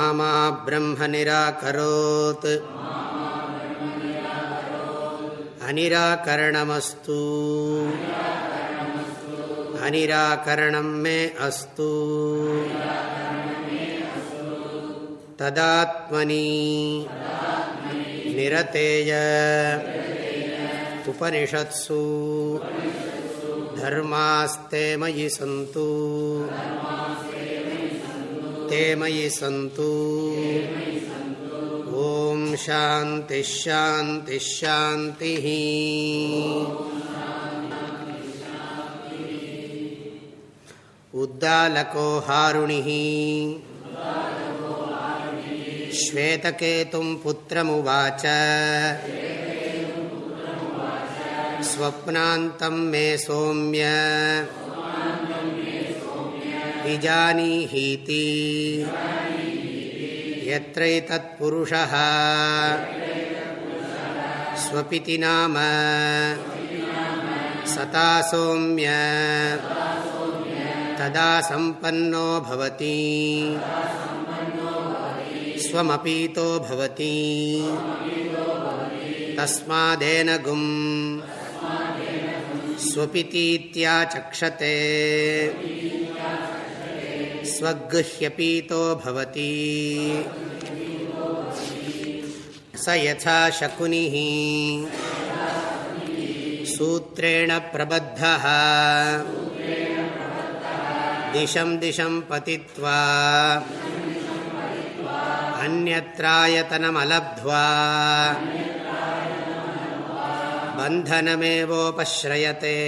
मा मा ब्रह्म निराकरोत् अनिराकरणमस्तु अनिराकरणं मे अस्तु तदात्मनि निरतेय उपनिषत्सु धर्मास्ते मयि सन्तु ते मयि सन्तु। ॐ शान्तिश्शान्तिश्शान्तिः उद्दालको हारुणिः। श्वेतकेतुं पुत्रमुवाच। स्वप्नान्तं मे सौम्य। विजानीहीति यत्रैतत्पुरुषः। स्वपिति नाम। सता सौम्य। तदा सम्पन्नो भवति। स्वमपीतो भवति। तस्मादेन गुम्। स्वपितीत्याचक्षते स्वगृह्यपीतो भवति। स यथा शकुनिः। सूत्रेण प्रबद्धः। दिशं दिशं पतित्वा। अन्यत्रायतनमलब्ध्वा। बन्धनमेवोपश्रयते।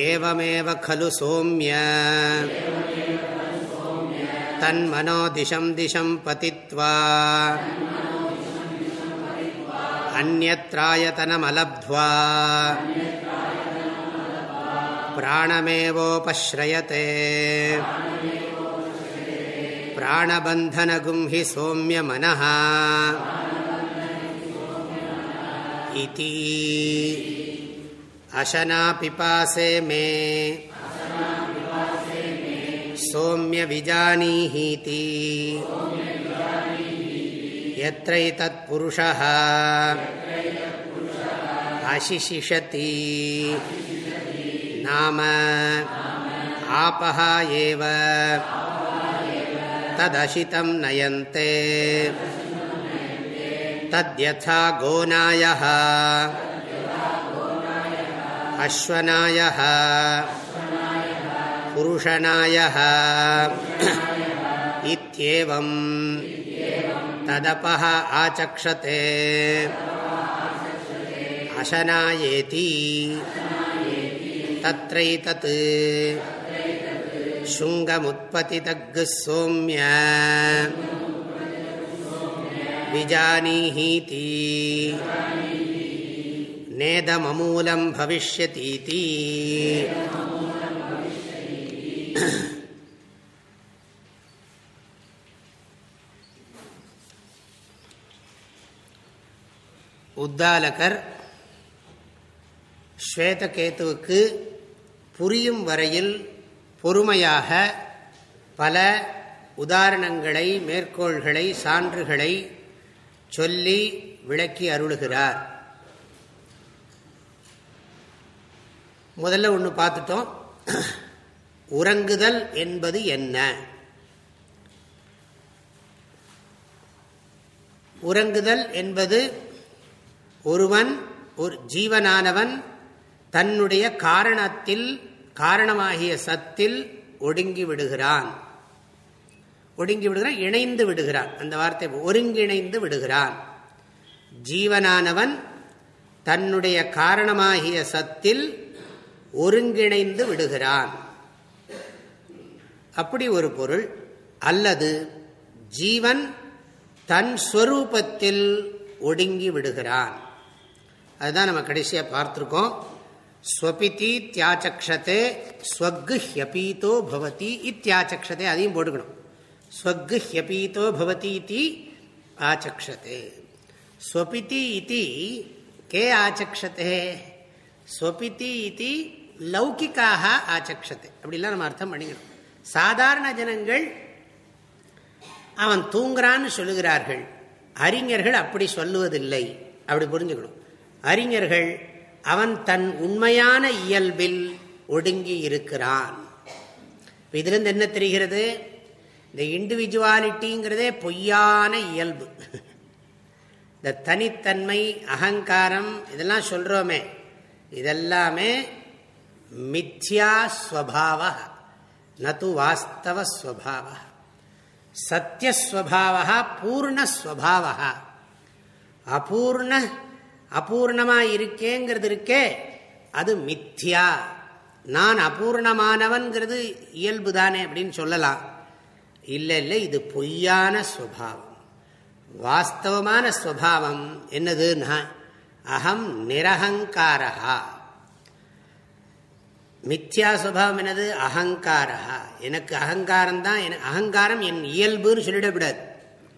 एवमेव खलु सौम्य तन्मनो दिशं दिशं पतित्वा अन्यत्रायतनमलब्ध्वा प्राणमेवोपश्रयते प्राणबन्धनगुं हि सौम्यमनः इति अशना पिपासे मे। सौम्यविजानीहीति। यत्रैतत्पुरुषः। अशिशिषति नाम आपः एव। तदशितं नयन्ते। तद्यथा गोनायः। अश्वनायः पुरुषनायः इत्येवं तदपः आचक्षते अशनायेति तत्रैतत् शुङ्गमुत्पतितग्ः सौम्य विजानीहीति நேதமமூலம் பவிஷ்யதீதி உத்தாலகர் ஸ்வேதகேத்துவுக்கு புரியும் வரையில் பொறுமையாக பல உதாரணங்களை மேற்கோள்களை சான்றுகளை சொல்லி விளக்கி அருளுகிறார். முதல்ல ஒன்று பார்த்துட்டோம். உறங்குதல் என்பது என்ன? உறங்குதல் என்பது ஒருவன் ஒரு ஜீவனானவன் தன்னுடைய காரணத்தில் காரணமாகிய சத்தில் ஒடுங்கி விடுகிறான். ஒடுங்கி விடுகிறான் இணைந்து விடுகிறான். அந்த வார்த்தை ஒருங்கிணைந்து விடுகிறான். ஜீவனானவன் தன்னுடைய காரணமாகிய சத்தில் ஒருங்கிணைந்து விடுகிறான். அப்படி ஒரு பொருள் அல்லது ஜீவன் தன் ஸ்வரூபத்தில் ஒடுங்கி விடுகிறான். அதுதான் நம்ம கடைசியாக பார்த்துருக்கோம். ஸ்வபிதி தியாச்சக்ஷதே ஸ்வக்கு ஹியபீதோ பவதி இத்தியாச்சக்ஷத்தை அதையும் போட்டுக்கணும். ஸ்வக்கு ஹியபீதோ பவதி இத்தி ஆச்சக்ஷதே. ஸ்வபிதி இத்தி கே ஆச்சக்ஷதே ஸ்வபிதி இத்தி லௌகிக்காக ஆச்சக்ஷத்தை அப்படிலாம் நம்ம அர்த்தம் பண்ணிக்கணும் சாதாரண ஜனங்கள் அவன் தூங்குறான்னு சொல்லுகிறார்கள். அறிஞர்கள் அப்படி சொல்லுவதில்லை. அப்படி புரிஞ்சுக்கணும். அறிஞர்கள் அவன் தன் உண்மையான இயல்பில் ஒடுங்கி இருக்கிறான். இதிலிருந்து என்ன தெரிகிறது? இந்த இண்டிவிஜுவாலிட்டிங்கிறதே பொய்யான இயல்பு. இந்த தனித்தன்மை அகங்காரம் இதெல்லாம் சொல்கிறோமே இதெல்லாமே மித்யாஸ்வபாவ நது வாஸ்தவஸ்வபாவ சத்தியஸ்வபாவா சத்தியஸ்வபாவ பூர்ணஸ்வபாவ அபூர்ண அபூர்ணமாக இருக்கேங்கிறது இருக்கே அது மித்யா. நான் அபூர்ணமானவன்கிறது இயல்பு தானே அப்படின்னு சொல்லலாம். இல்லை இல்லை இது பொய்யான ஸ்வபாவம். வாஸ்தவமான ஸ்வபாவம் என்னதுன்னா அகம் நிரகங்காரகா மித்யா சுவாவம் என்னது? அகங்காரா எனக்கு அகங்காரம் தான் அகங்காரம் என் இயல்புன்னு சொல்லிடக்கூடாது.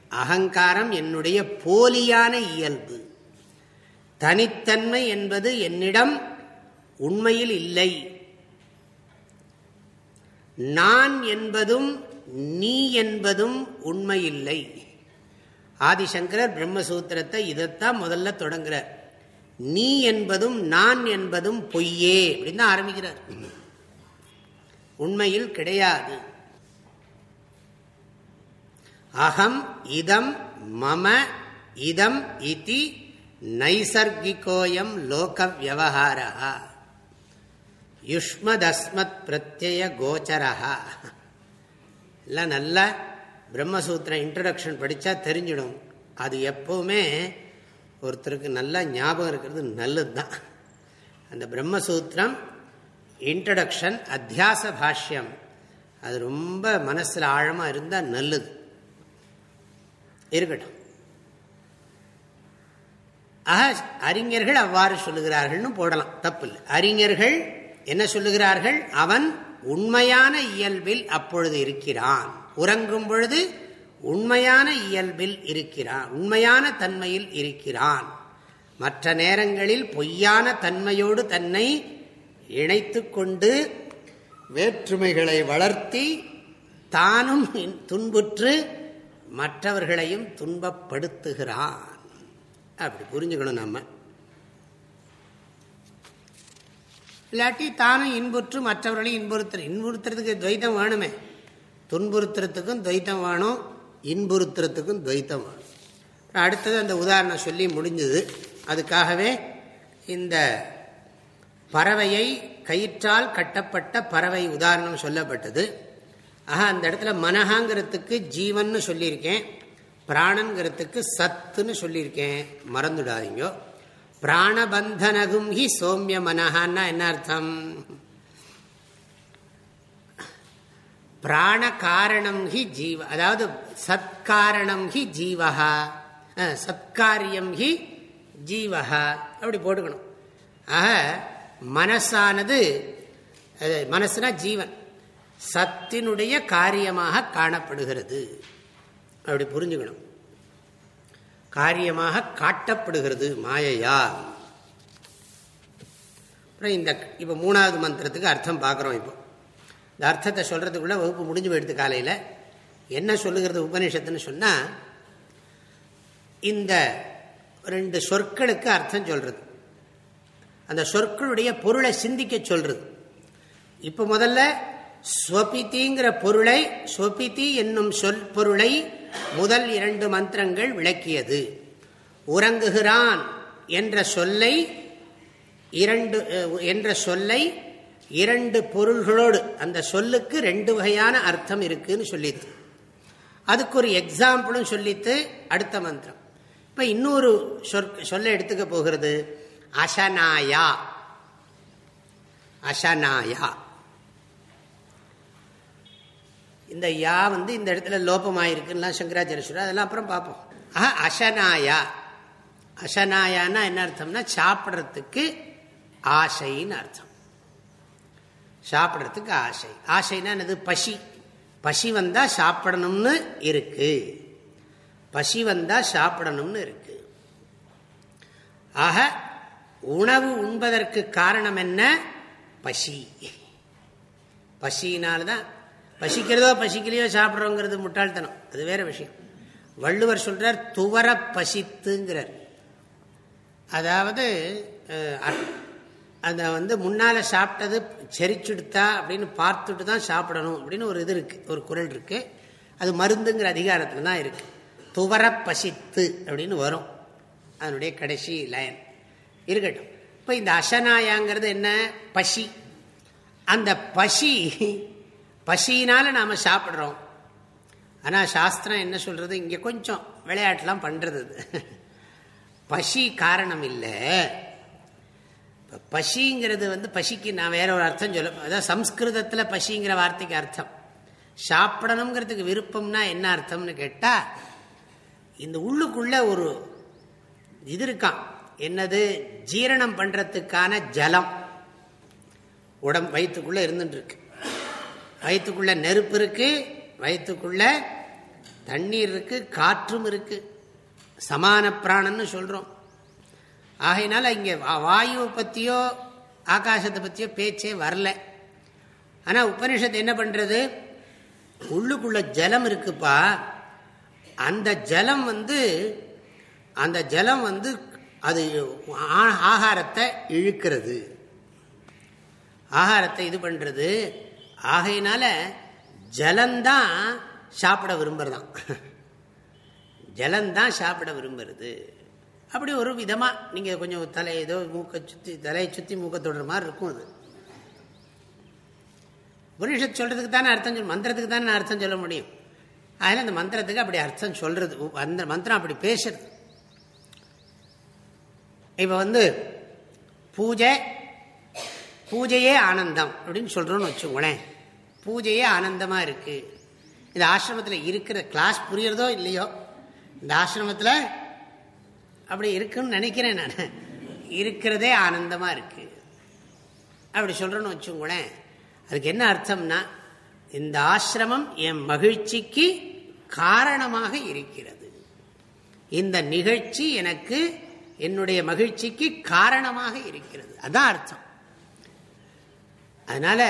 அகங்காரம் என்னுடைய போலியான இயல்பு. தனித்தன்மை என்பது என்னிடம் உண்மையில் இல்லை. நான் என்பதும் நீ என்பதும் உண்மையில்லை. ஆதிசங்கரர் பிரம்மசூத்திரத்தை இதைத்தான் முதல்ல தொடங்குறார். நீ என்பதும் நான் என்பதும் பொய்யே அப்படின்னு தான் ஆரம்பிக்கிறார். உண்மையில் கிடையாது. அகம் இதம் மம இதம் இதி நைசர்கிகோயம் லோக வியவஹாரா யுஷ்மதஸ்மத் பிரத்யய கோச்சரா எல்லாம் நல்லா பிரம்மசூத்திரம் இன்ட்ரடக்ஷன் படித்தா தெரிஞ்சிடும். அது எப்போவுமே ஒருத்தருக்கு நல்லா ஞாபகம் இருக்கிறது நல்லது தான் அந்த பிரம்மசூத்திரம் இன்ட்ரடக்ஷன் அத்தியாச பாஷ்யம் அது ரொம்ப மனசில் ஆழமாக இருந்தால் நல்லது. இருக்கட்டும். ஆக அறிஞர்கள் அவ்வாறு சொல்லுகிறார்கள்னு போடலாம். தப்பு இல்லை அறிஞர்கள் என்ன சொல்லுகிறார்கள்? அவன் உண்மையான இயல்பில் அப்பொழுது இருக்கிறான். உறங்கும் பொழுது உண்மையான இயல்பில் இருக்கிறான் உண்மையான தன்மையில் இருக்கிறான். மற்ற நேரங்களில் பொய்யான தன்மையோடு தன்னை இணைத்து கொண்டு வேற்றுமைகளை வளர்த்தி தானும் துன்புற்று மற்றவர்களையும் துன்பப்படுத்துகிறான். அப்படி புரிஞ்சுக்கணும் நம்ம. இல்லாட்டி தானும் இன்புற்று மற்றவர்களையும் இன்புறுத்துற இன்புறுத்துறதுக்கு துவைத்தம் வேணுமே. துன்புறுத்துறதுக்கும் துவைத்தம் வேணும். இன்புறுத்துறதுக்கும் துவைத்தம் அடுத்தது அந்த உதாரணம் சொல்லி முடிஞ்சது. அதுக்காகவே இந்த பறவையை கயிற்றால் கட்டப்பட்ட பறவை உதாரணம் சொல்லப்பட்டது. ஆஹா அந்த இடத்துல மனஹாங்கிறதுக்கு ஜீவன் சொல்லியிருக்கேன். பிராணங்கிறதுக்கு சத்துன்னு சொல்லியிருக்கேன். மறந்துடாதீங்க. பிராணபந்தனகும் ஹி சோமிய மனஹான்னா என்ன அர்த்தம்? பிராண காரணம் ஹி ஜீவ அதாவது சத்காரணம் ஹி ஜீவஹா சத்காரியம் ஹி ஜீவஹா அப்படி போட்டுக்கணும். ஆக மனசானது மனசுனா ஜீவன். சத்தினுடைய காரியமாக காணப்படுகிறது. அப்படி புரிஞ்சுக்கணும். காரியமாக காட்டப்படுகிறது மாயையா அப்புறம் இந்த இப்போ மூணாவது மந்திரத்துக்கு அர்த்தம் பார்க்குறோம் இப்போ. இந்த அர்த்தத்தை சொல்கிறதுக்குள்ள வகுப்பு முடிஞ்சு போயிடுது காலையில். என்ன சொல்லுகிறது உபநிஷத்துன்னு சொன்னால் இந்த ரெண்டு சொற்களுக்கு அர்த்தம் சொல்கிறது அந்த சொற்களுடைய பொருளை சிந்திக்க சொல்கிறது இப்போ முதல்ல ஸ்வபிதிங்கிற பொருளை ஸ்வபிதி என்னும் சொல் பொருளை முதல் இரண்டு மந்திரங்கள் விளக்கியது. உறங்குகிறான் என்ற சொல்லை இரண்டு என்ற சொல்லை இரண்டு பொருள்களோடு அந்த சொல்லுக்கு ரெண்டு வகையான அர்த்தம் இருக்குன்னு சொல்லிது அதுக்கு ஒரு எக்ஸாம்பிளும் சொல்லித்து அடுத்த மந்திரம். இப்போ இன்னொரு சொல்ல எடுத்துக்க போகிறது. அசனாயா. அசனாயா. இந்த யா வந்து இந்த இடத்துல லோபமாயிருக்குன்னா சங்கராச்சாரிய சொல்ற அதெல்லாம் அப்புறம் பார்ப்போம். ஆஹா அசனாயா. அசனாயான்னா என்ன அர்த்தம்னா சாப்பிட்றதுக்கு ஆசைன்னு அர்த்தம். சாப்பிட்றதுக்கு ஆசை. ஆசைன்னா என்னது? பசி. பசி வந்தால் சாப்பிடணும்னு இருக்கு. பசி வந்தால் சாப்பிடணும்னு இருக்கு. ஆக உணவு உண்பதற்கு காரணம் என்ன? பசி. பசினால்தான் பசிக்கிறதோ பசிக்கலையோ சாப்பிட்றோங்கிறது முட்டாள்தனம். அது வேற விஷயம். வள்ளுவர் சொல்றார் துவர பசித்துங்கிறார். அதாவது அதை வந்து முன்னால் சாப்பிட்டது செரிச்சுடுத்தா அப்படின்னு பார்த்துட்டு தான் சாப்பிடணும் அப்படின்னு ஒரு இது இருக்குது ஒரு குரல் இருக்குது அது மருந்துங்கிற அதிகாரத்தில் தான் இருக்குது துவர பசித்து அப்படின்னு வரும். அதனுடைய கடைசி லைன். இருக்கட்டும். இப்போ இந்த அசனாயாங்கிறது என்ன? பசி. அந்த பசி பசியினால் நாம் சாப்பிட்றோம். ஆனால் சாஸ்திரம் என்ன சொல்கிறது இங்கே கொஞ்சம் விளையாட்டுலாம் பண்ணுறது பசி காரணம் இல்லை. பசிங்கிறது வந்து பசிக்கு நான் வேற ஒரு அர்த்தம் சொல்ல அதாவது சம்ஸ்கிருதத்தில் பசிங்கிற வார்த்தைக்கு அர்த்தம். சாப்பிடணுங்கிறதுக்கு விருப்பம்னா என்ன அர்த்தம்னு கேட்டால் இந்த உள்ளுக்குள்ள ஒரு இது இருக்கான் என்னது? ஜீரணம் பண்ணுறதுக்கான ஜலம். உடம்பு வயிற்றுக்குள்ளே இருந்துட்டு இருக்கு வயிற்றுக்குள்ள நெருப்பு இருக்கு வயிற்றுக்குள்ள தண்ணீர் இருக்கு காற்றும் இருக்கு. சமான பிராணன்னு சொல்கிறோம் ஆகையினால இங்கே வாயுவை பற்றியோ ஆகாசத்தை பற்றியோ பேச்சே வரல. ஆனால் உபனிஷத்து என்ன பண்ணுறது உள்ளுக்குள்ள ஜலம் இருக்குப்பா. அந்த ஜலம் வந்து அந்த ஜலம் வந்து அது ஆகாரத்தை இழுக்கிறது. ஆகாரத்தை இது பண்ணுறது ஆகையினால ஜலந்தான் சாப்பிட விரும்புகிறதான் ஜலந்தான் சாப்பிட விரும்புறது. அப்படி ஒரு விதமாக நீங்கள் கொஞ்சம் தலை ஏதோ மூக்கை சுற்றி தலையை சுற்றி மூக்க தொடுற மாதிரி இருக்கும் அது. உபனிஷத் சொல்கிறதுக்கு தானே அர்த்தம் சொல்ல மந்திரத்துக்கு தானே அர்த்தம் சொல்ல முடியும். அதில் அந்த மந்திரத்துக்கு அப்படி அர்த்தம் சொல்கிறது அந்த மந்திரம் அப்படி பேசுறது. இப்போ வந்து பூஜை பூஜையே ஆனந்தம் அப்படின்னு சொல்கிறோன்னு வச்சுக்கோங்களேன் பூஜையே ஆனந்தமாக இருக்குது இந்த ஆசிரமத்தில் இருக்கிற கிளாஸ் புரியறதோ இல்லையோ இந்த ஆசிரமத்தில் அப்படி இருக்குன்னு நினைக்கிறேன் நான். இருக்கிறதே ஆனந்தமாக இருக்கு. அப்படி சொல்கிறேன்னு வச்சுங்களேன் அதுக்கு என்ன அர்த்தம்னா இந்த ஆசிரமம் என் மகிழ்ச்சிக்கு காரணமாக இருக்கிறது. இந்த நிகழ்ச்சி எனக்கு என்னுடைய மகிழ்ச்சிக்கு காரணமாக இருக்கிறது. அதான் அர்த்தம். அதனால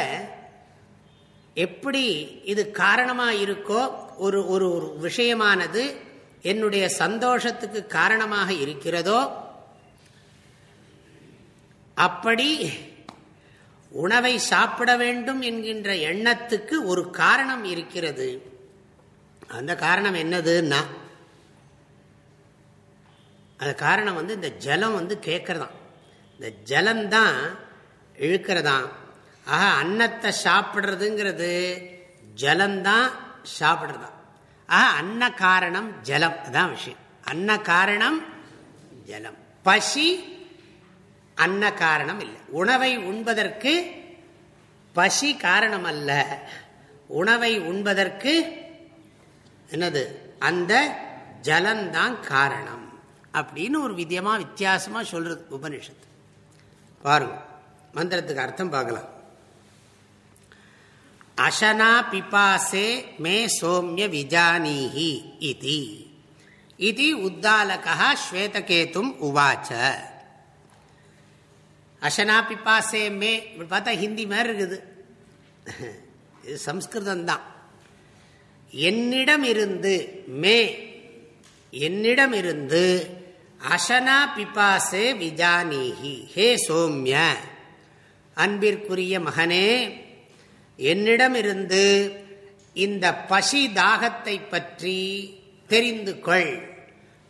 எப்படி இது காரணமாக இருக்கோ ஒரு ஒரு விஷயமானது என்னுடைய சந்தோஷத்துக்கு காரணமாக இருக்கிறதோ அப்படி உணவை சாப்பிட வேண்டும் என்கின்ற எண்ணத்துக்கு ஒரு காரணம் இருக்கிறது. அந்த காரணம் என்னதுன்னா அந்த காரணம் வந்து இந்த ஜலம் வந்து கேட்கறதான். இந்த ஜலம்தான் இழுக்கிறதாம் ஆக அன்னத்தை சாப்பிட்றதுங்கிறது ஜலம்தான் சாப்பிட்றதான். அன்ன காரணம் ஜலம். அதான் விஷயம். அன்ன காரணம் ஜலம். பசி அன்ன காரணம் இல்லை. உணவை உண்பதற்கு பசி காரணம் அல்ல உணவை உண்பதற்கு என்னது? அந்த ஜலந்தான் காரணம். அப்படின்னு ஒரு வித்தியமா வித்தியாசமா சொல்றது உபனிஷத்து. பாருங்க. மந்திரத்துக்கு அர்த்தம் பார்க்கலாம். அசனா பிபாசே மே சோமிய விஜானீஹி இது இது உத்தாலகா ஸ்வேதகேத்தும் உவாச்ச அசனா பிபாசே மே இப்படி பார்த்தா ஹிந்தி மாதிரி இருக்குது. இது சம்ஸ்கிருதம்தான். என்னிடம் இருந்து மே என்னிடம் இருந்து அசனா பிபாசே விஜானீஹி ஹே சோம்ய அன்பிற்குரிய மகனே என்னிடமிருந்து இந்த பசி தாகத்தை பற்றி தெரிந்து கொள்.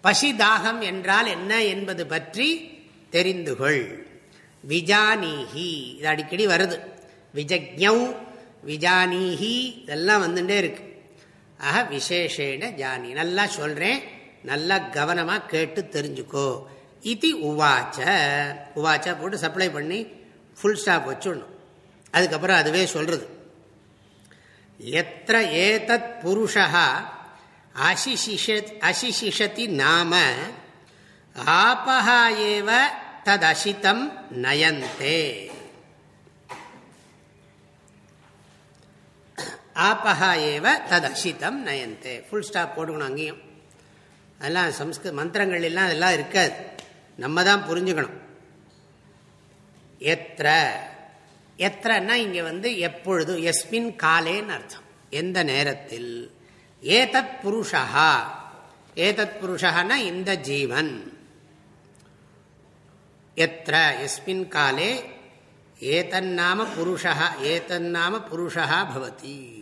பசி தாகம் என்றால் என்ன என்பது பற்றி தெரிந்து கொள். விஜானீஹி இது அடிக்கடி வருது. விஜக்ஞம் விஜானீஹி இதெல்லாம் வந்துட்டே இருக்கு. ஆக விசேஷேன ஜானி. நல்லா சொல்றேன் நல்லா கவனமாக கேட்டு தெரிஞ்சுக்கோ. இது உவாச்ச. உவாச்சா போட்டு சப்ளை பண்ணி ஃபுல் ஸ்டாப் வச்சுடணும். அதுக்கப்புறம் அதுவே சொல்றது. எத்த ஏதத் புருஷா அசிசிஷதி நாம ஆபஹா ஏவ ததசிதம் நயந்தே. ஆபஹா ஏவ ததசிதம் நயந்தே. ஃபுல் ஸ்டாப் போட்டுக்கணும் அங்கேயும். அதெல்லாம் சம்ஸ்கிருத மந்திரங்கள் எல்லாம் அதெல்லாம் இருக்காது. நம்ம தான் புரிஞ்சுக்கணும். எத்த எத்திரன்னா இங்கே வந்து எப்பொழுது எஸ்மின் காலேன்னு அர்த்தம். எந்த நேரத்தில்? ஏதத் புருஷா ஏதத் புருஷகனா இந்த ஜீவன். எத்த எஸ்மின் காலே ஏதன்னாம புருஷா ஏதன்னாம புருஷா பவதி.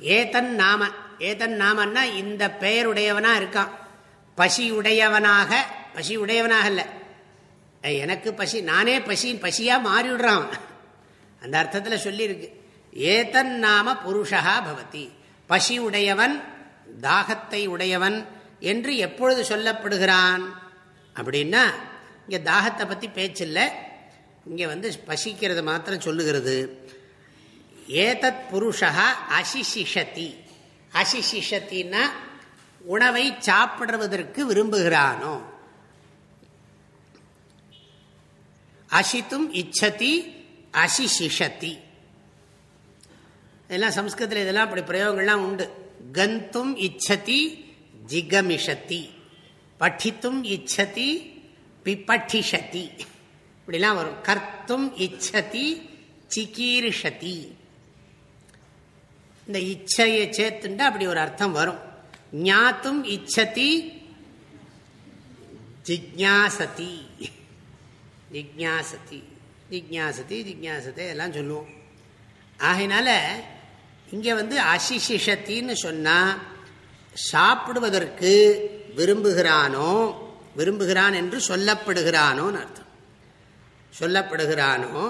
ஏதன் நாம ஏதன் நாமன்னா இந்த பெயருடையவனா இருக்கான். பசியுடையவனாக பசியுடையவனாக இல்லை. எனக்கு பசி நானே பசி பசியா மாறிவிடுறான். அந்த அர்த்தத்தில் சொல்லியிருக்கு. ஏதன் நாம புருஷா பவதி. பசி உடையவன் தாகத்தை உடையவன் என்று எப்பொழுது சொல்லப்படுகிறான்? அப்படின்னா இங்கே தாகத்தை பற்றி பேச்சில்லை. இங்கே வந்து பசிக்கிறது மாத்திரம் சொல்லுகிறது. ஏதத் புருஷா அசிசிஷதி அசிசிஷத்தின்னா உணவை சாப்பிடுவதற்கு விரும்புகிறானோ? அசித்தும் இச்சதி அசிசிஷதி இதெல்லாம் சம்ஸ்கிருதத்தில் இதெல்லாம் அப்படி பிரயோகங்கள்லாம் உண்டு. கந்தும் இச்சதி ஜிகமிஷத்தி பட்டித்தும் இச்சதி பிபட்டிஷதி இப்படிலாம் வரும். கர்த்தும் இச்சதி சிகீர்ஷதி. இந்த இச்சையை சேர்த்துண்டா அப்படி ஒரு அர்த்தம் வரும். ஞாத்தும் இச்சதி ஜிக்யாசதி ஜிக்ஞாசதி ஜிக்ஞாசதி ஜிக்ஞாசத்தை எல்லாம் சொல்லுவோம். ஆகையினால இங்கே வந்து அசிசிஷத்தின்னு சொன்னால் சாப்பிடுவதற்கு விரும்புகிறானோ விரும்புகிறான் என்று சொல்லப்படுகிறானோன்னு அர்த்தம். சொல்லப்படுகிறானோ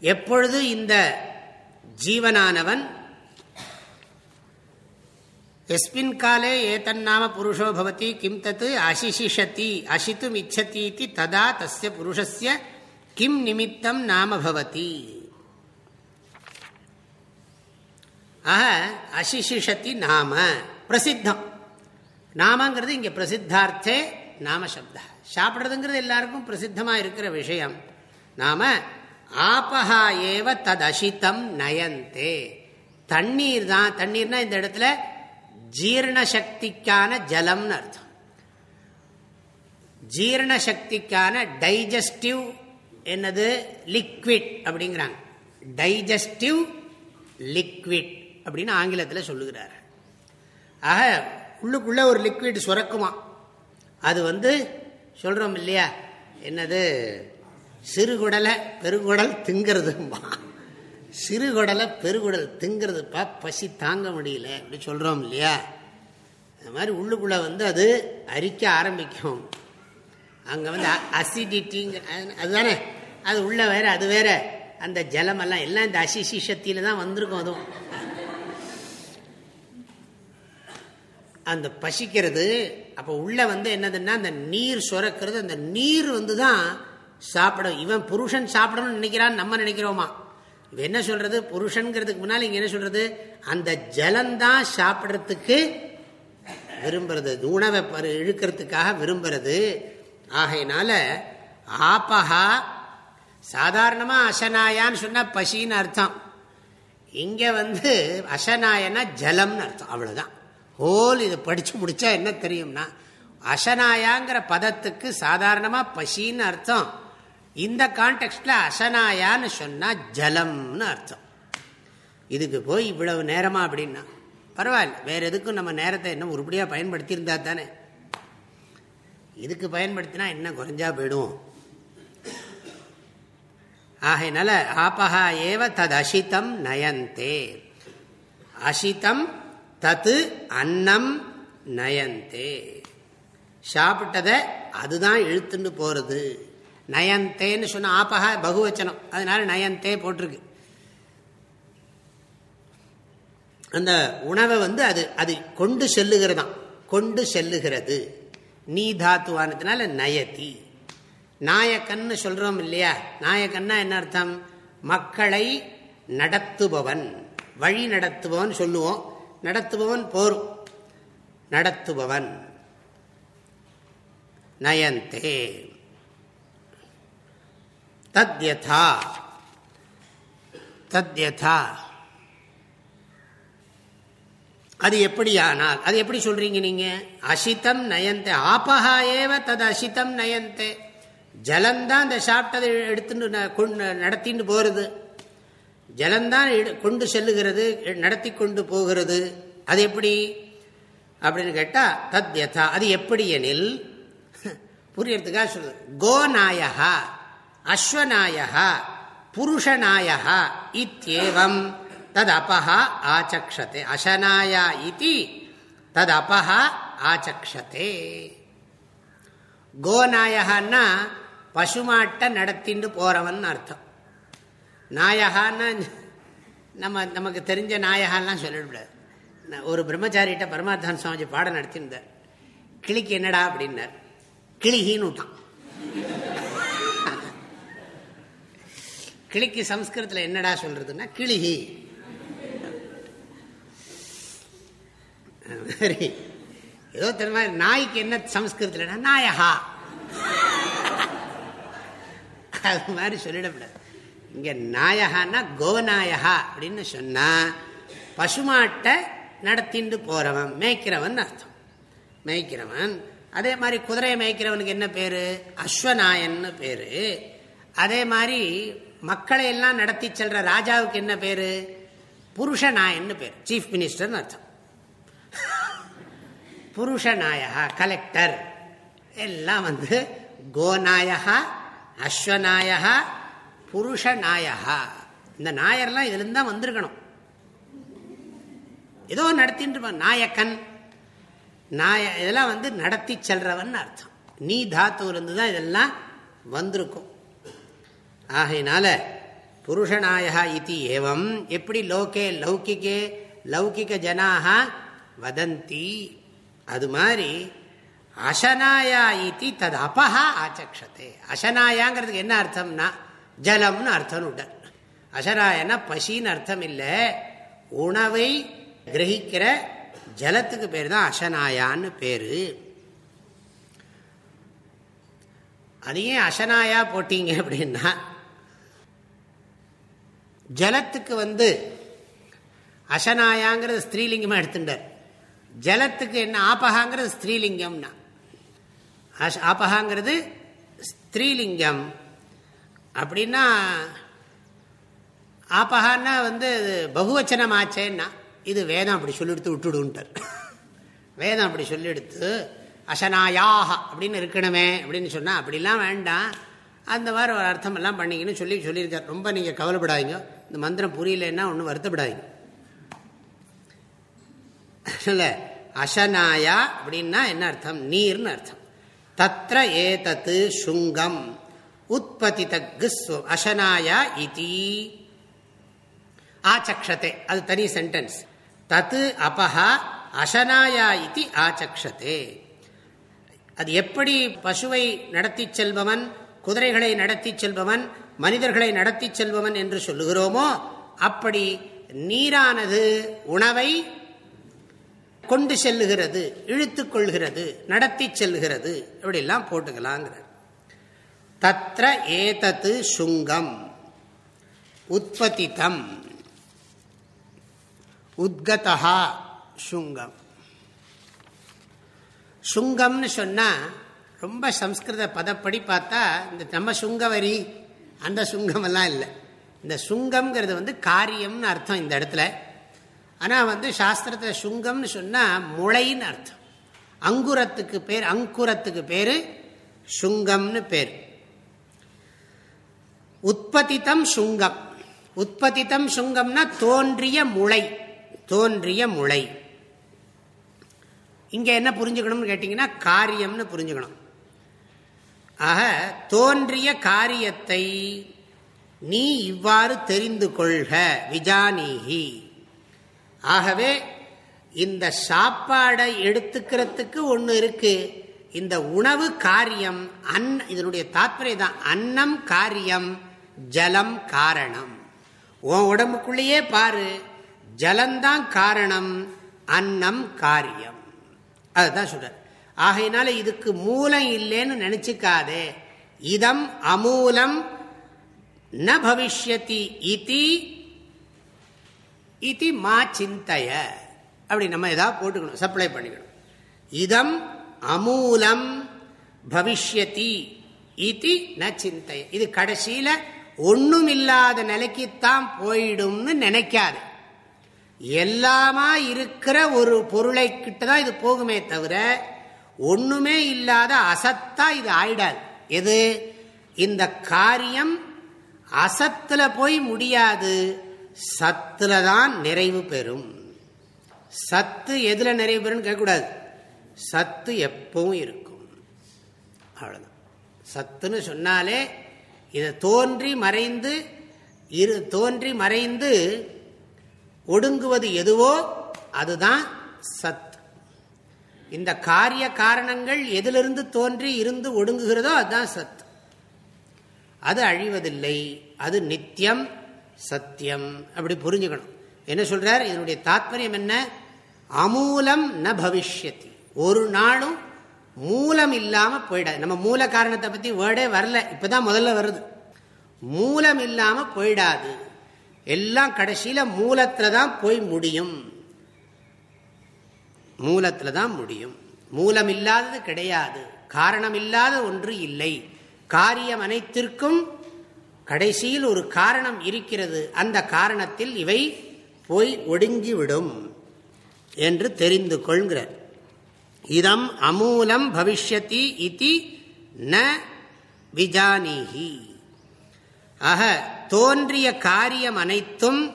எப்பொழுது இந்த ஜீவனானவன் எஸ்மின் காலே ஏதன்னாம புருஷோ பவதி கிம் தத் அசிசிஷதி அசித்தும் இச்சதி ததா தஸ்ய புருஷஸ்ய கிம் நிமித்தம் நாம பவதி. ஆக அசிசிஷத்தி நாம பிரசித்தம். நாமங்கிறது இங்கே பிரசித்தார்த்தே நாம சப்தா. சாப்பிட்றதுங்கிறது எல்லாருக்கும் பிரசித்தமாக இருக்கிற விஷயம். நாம ஆபஹா ஏவ தத் நயந்தே. தண்ணீர் தான் தண்ணீர்னா இந்த இடத்துல ஜீரண சக்திக்கான ஜலம்னு அர்த்தம். ஜீரண சக்திக்கான டைஜஸ்டிவ் என்னது? லிக்விட் அப்படிங்கிறாங்க. டைஜஸ்டிவ் லிக்விட் அப்படின்னு ஆங்கிலத்தில் சொல்லுகிறார். ஆக உள்ளுக்குள்ள ஒரு லிக்விட் சுரக்குமா? அது வந்து சொல்றோம் இல்லையா? என்னது? சிறுகுடலை பெருகுடல் திங்கிறதுமா சிறுகுடலை பெருகுடல் திங்கிறதுப்பா பசி தாங்க முடியல அப்படி சொல்கிறோம் இல்லையா? அது மாதிரி உள்ளுக்குள்ளே வந்து அது அரிக்க ஆரம்பிக்கும். அங்கே வந்து அசிடிட்டிங்க அதுதானே? அது உள்ள வேற அது வேற. அந்த ஜலமெல்லாம் எல்லாம் இந்த அசிசி சக்தியில் தான் வந்திருக்கும் அதுவும். அந்த பசிக்கிறது அப்போ உள்ளே வந்து என்னதுன்னா அந்த நீர் சுரக்கிறது அந்த நீர் வந்து தான் சாப்பிடும். இவன் புருஷன் சாப்பிடணும்னு நினைக்கிறான்னு நம்ம நினைக்கிறோமா? என்ன சொல்றது? புருஷன்கிறதுக்கு முன்னால் இங்க என்ன சொல்றது? அந்த ஜலந்தான் சாப்பிட்றதுக்கு விரும்புறது. உணவை இழுக்கிறதுக்காக விரும்புறது. ஆகையினால ஆப்பகா சாதாரணமா அசனாயான்னு சொன்னா பசின்னு அர்த்தம். இங்க வந்து அசனாயனா ஜலம்னு அர்த்தம். அவ்வளவுதான். ஹோல் இதை படிச்சு முடிச்சா என்ன தெரியும்னா அசனாயாங்கிற பதத்துக்கு சாதாரணமா பசின்னு அர்த்தம். இந்த கான்டெக்ட்ல அசனாயான்னு சொன்னா ஜலம்னு அர்த்தம். இதுக்கு போய் இவ்வளவு நேரமா அப்படின்னா? பரவாயில்ல வேற எதுக்கும் நம்ம நேரத்தை என்ன உருப்படியா பயன்படுத்தி இருந்தா தானே? இதுக்கு பயன்படுத்தினா என்ன குறைஞ்சா போயிடும் ஆகையினால ஆபஹா ஏவ தது அசிதம் நயந்தே. அசிதம் தத்து அன்னம் நயந்தே. சாப்பிட்டதை அதுதான் இழுத்துன்னு போறது. நயந்தேன்னு சொன்ன ஆப்பகா பகுவச்சனம். அதனால நயந்தே போட்டிருக்கு. அந்த உணவை வந்து அது அது கொண்டு செல்லுகிறதாம். கொண்டு செல்லுகிறது. நீ தாத்துவானதுனால நயதி. நாயக்கன்னு சொல்றோம் இல்லையா? நாயக்கன்னா என்ன அர்த்தம்? மக்களை நடத்துபவன். வழி நடத்துபவன் சொல்லுவோம். நடத்துபவன் போரும். நடத்துபவன். நயந்தே. தத்யதா. தத்யதா. அது எப்படியானால் அது எப்படி சொல்றீங்க நீங்க? அசித்தம் நயந்தே. ஆபஹா ஏவ தது அசித்தம் நயந்தே. ஜலந்தான் இந்த சாப்பிட்டதை எடுத்துட்டு நடத்திட்டு போறது. ஜலந்தான் கொண்டு செல்லுகிறது நடத்தி கொண்டு போகிறது. அது எப்படி? அப்படின்னு கேட்டா தத்யதா. அது எப்படி எனில் புரியறதுக்காக சொல்றது கோநாயகா. அஸ்வநாயகா புருஷநாயகா இத்தியேவம் தது ஆச்சக்ஷதே. அசனாயா இதி தது ஆச்சக்ஷதே. கோநாயகன்னா பசுமாட்டை நடத்திட்டு போறவன் அர்த்தம். நாயகான்னா நம்ம நமக்கு தெரிஞ்ச நாயகான்லாம் சொல்லிவிடாது ஒரு பிரம்மச்சாரிகிட்ட பரமாத்தான் சுவாமி பாடம் நடத்தியிருந்தார். கிளிக்கு என்னடா அப்படின்னார். கிளிகின்னு விட்டான். கிளிக்கு சம்ஸ்கிருதத்தில் என்னடா சொல்றதுன்னா கிளிகி. ஏதோ தெரியுமா நாய்க்கு என்ன சம்ஸ்கிருதத்தில் நாயகா. அது மாதிரி சொல்லிடக்கூடாது. இங்கே நாயகான்னா கோநாயகா அப்படின்னு சொன்னா பசுமாட்டை நடத்திட்டு போகிறவன் மேய்க்கிறவன் அர்த்தம். மேய்க்கிறவன் அதே மாதிரி குதிரையை மேய்க்கிறவனுக்கு என்ன பேர்? அஸ்வநாயன்னு பேர். அதே மாதிரி மக்களை எல்லாம் நடத்தி செல்ற ராஜாவுக்கு என்ன பேரு? புருஷநாயன்னு பேர். சீஃப் மினிஸ்டர்னு அர்த்தம். புருஷநாயகா கலெக்டர் எல்லாம் வந்து கோநாயகா அஸ்வநாயகா புருஷ நாயகா இந்த நாயர்லாம் இதுல தான் வந்திருக்கணும். ஏதோ நடத்திட்டு நாயக்கன். நாய இதெல்லாம் வந்து நடத்தி செல்றவன் அர்த்தம். நீ தாத்துவிலிருந்து தான் இதெல்லாம் வந்திருக்கும். ஆகையினால புருஷனாயா இது ஏவம். எப்படி லோகே லௌகிகே லௌகிக ஜனாக வதந்தி. அது மாதிரி அசனாயா இது தது அபஹா ஆச்சக்ஷத்தை அசனாயாங்கிறதுக்கு என்ன அர்த்தம்னா ஜலம்னு அர்த்தம் விட்டார் அசனாயன்னா பசின்னு அர்த்தம் இல்லை. உணவை கிரகிக்கிற ஜலத்துக்கு பேர் தான் அசனாயான்னு பேரு. அதையே அசனாயா போட்டீங்க அப்படின்னா ஜலத்துக்கு வந்து அசனாயாங்கிறது ஸ்திரீலிங்கமாக எடுத்துட்டார். ஜலத்துக்கு என்ன ஆபகாங்கிறது ஸ்திரீலிங்கம்னா. ஆபகாங்கிறது ஸ்திரீலிங்கம். அப்படின்னா ஆபகான்னா வந்து பகுவச்சனம் ஆச்சேன்னா இது வேதம் அப்படி சொல்லிடுத்து விட்டுடுன்ட்டார். வேதம் அப்படி சொல்லிடுத்து அசனாயாக அப்படின்னு இருக்கணுமே அப்படின்னு சொன்னால் அப்படிலாம் வேண்டாம். அந்த மாதிரி ஒரு அர்த்தமெல்லாம் பண்ணிங்கன்னு சொல்லி சொல்லியிருக்கார். ரொம்ப நீங்கள் கவலைப்படாதீங்க. இந்த மந்திரம் புரியலன்னா ஒன்றும் வருத்தப்படாதீங்க. இல்லை அசனாயா அப்படின்னா என்ன அர்த்தம்? நீர்னு அர்த்தம். தத்ர ஏதத்து சுங்கம். உற்பத்தி அசனாயா இதி. ஆச்சக்ஷத்தை அது தனி சென்டென்ஸ் தத்து அபஹா அசனாயா இத்தி ஆச்சக்ஷத்தே அது எப்படி பசுவை நடத்தி செல்பவன் குதிரைகளை நடத்தி செல்பவன் மனிதர்களை நடத்தி செல்பவன் என்று சொல்லுகிறோமோ அப்படி நீரானது உணவை கொண்டு செல்லுகிறது இழுத்து கொள்கிறது நடத்தி செல்லுகிறது இப்படிலாம் போட்டுக்கலாங்கிறார். தத்ர ஏதத்து சுங்கம் உற்பத்தித்தம் உத்கதா சுங்கம். சுங்கம்னு சொன்னால் ரொம்ப சம்ஸ்கிருத பதப்படி பார்த்தா இந்த நம்ம சுங்கவரி அந்த சுங்கமெல்லாம் இல்லை. இந்த சுங்கம்ங்கிறது வந்து காரியம்னு அர்த்தம் இந்த இடத்துல. ஆனால் வந்து சாஸ்திரத்தில் சுங்கம்னு சொன்னால் முளைன்னு அர்த்தம். அங்குரத்துக்கு பேர் அங்குரத்துக்கு பேர் சுங்கம்னு பேர். உற்பத்தித்தம் சுங்கம். உற்பத்தித்தம் சுங்கம்னா தோன்றிய முளை தோன்றிய முளை. இங்கே என்ன புரிஞ்சுக்கணும்னு கேட்டிங்கன்னா காரியம்னு புரிஞ்சுக்கணும். ஆக தோன்றிய காரியத்தை நீ இவ்வாறு தெரிந்து கொள்க விஜானீகி. ஆகவே இந்த சாப்பாடை எடுத்துக்கிறதுக்கு ஒன்று இருக்கு. இந்த உணவு காரியம் அன் இதனுடைய தாற்பயம் தான். அன்னம் காரியம் ஜலம் காரணம். உன் உடம்புக்குள்ளேயே பாரு ஜலந்தான் காரணம் அன்னம் காரியம். அதுதான் சொல்ற. ஆகையினால இதுக்கு மூலம் இல்லைன்னு நினைச்சுக்காதே. இதம் அமூலம் ந பவிஷ்யதி இதி இதி மா சிந்தைய. அப்படி நம்ம ஏதாவது போட்டுக்கணும் சப்ளை பண்ணிக்கணும். இதம் அமூலம் பவிஷ்யதி இது ந சிந்தைய. இது கடைசியில ஒன்றும் இல்லாத நிலைக்குத்தான் போயிடும்னு நினைக்காது. எல்லாமா இருக்கிற ஒரு பொருளை கிட்ட தான் இது போகுமே தவிர ஒண்ணுமே இல்லாத அசத்தா இது ஆயிடாது. எது? இந்த காரியம் அசத்துல போய் முடியாது. சத்துல தான் நிறைவு பெறும். சத்து எதுல நிறைவு பெறும் கேட்கக்கூடாது. சத்து எப்பவும் இருக்கும். அவ்வளவுதான். சத்துன்னு சொன்னாலே இதை தோன்றி மறைந்து இரு தோன்றி மறைந்து ஒடுங்குவது எதுவோ அதுதான் சத் இந்த காரிய காரணங்கள் எதிலிருந்து தோன்றி இருந்து ஒடுங்குகிறதோ அதுதான் சத். அது அழிவதில்லை அது நித்தியம் சத்தியம் அப்படி புரிஞ்சுக்கணும். என்ன சொல்றார்? இதனுடைய தாத்பரியம் என்ன? அமூலம் ந பவிஷ்யத்தி ஒரு நாளும் மூலம் இல்லாம போயிடாது. நம்ம மூல காரணத்தை பத்தி வேர்டே வரல. இப்பதான் முதல்ல வருது. மூலம் இல்லாம போயிடாது. எல்லாம் கடைசியில மூலத்துல தான் போய் முடியும். மூலத்தில் தான் முடியும். மூலம் இல்லாதது கிடையாது. காரணம் இல்லாத ஒன்று இல்லை. காரியம் அனைத்திற்கும் கடைசியில் ஒரு காரணம் இருக்கிறது. அந்த காரணத்தில் இவை போய் ஒடுங்கிவிடும் என்று தெரிந்து கொள்கிறார். இதம் அமூலம் பவிஷ்யதி இது ந விஜானிஹி. ஆக தோன்றிய காரியம் அனைத்தும்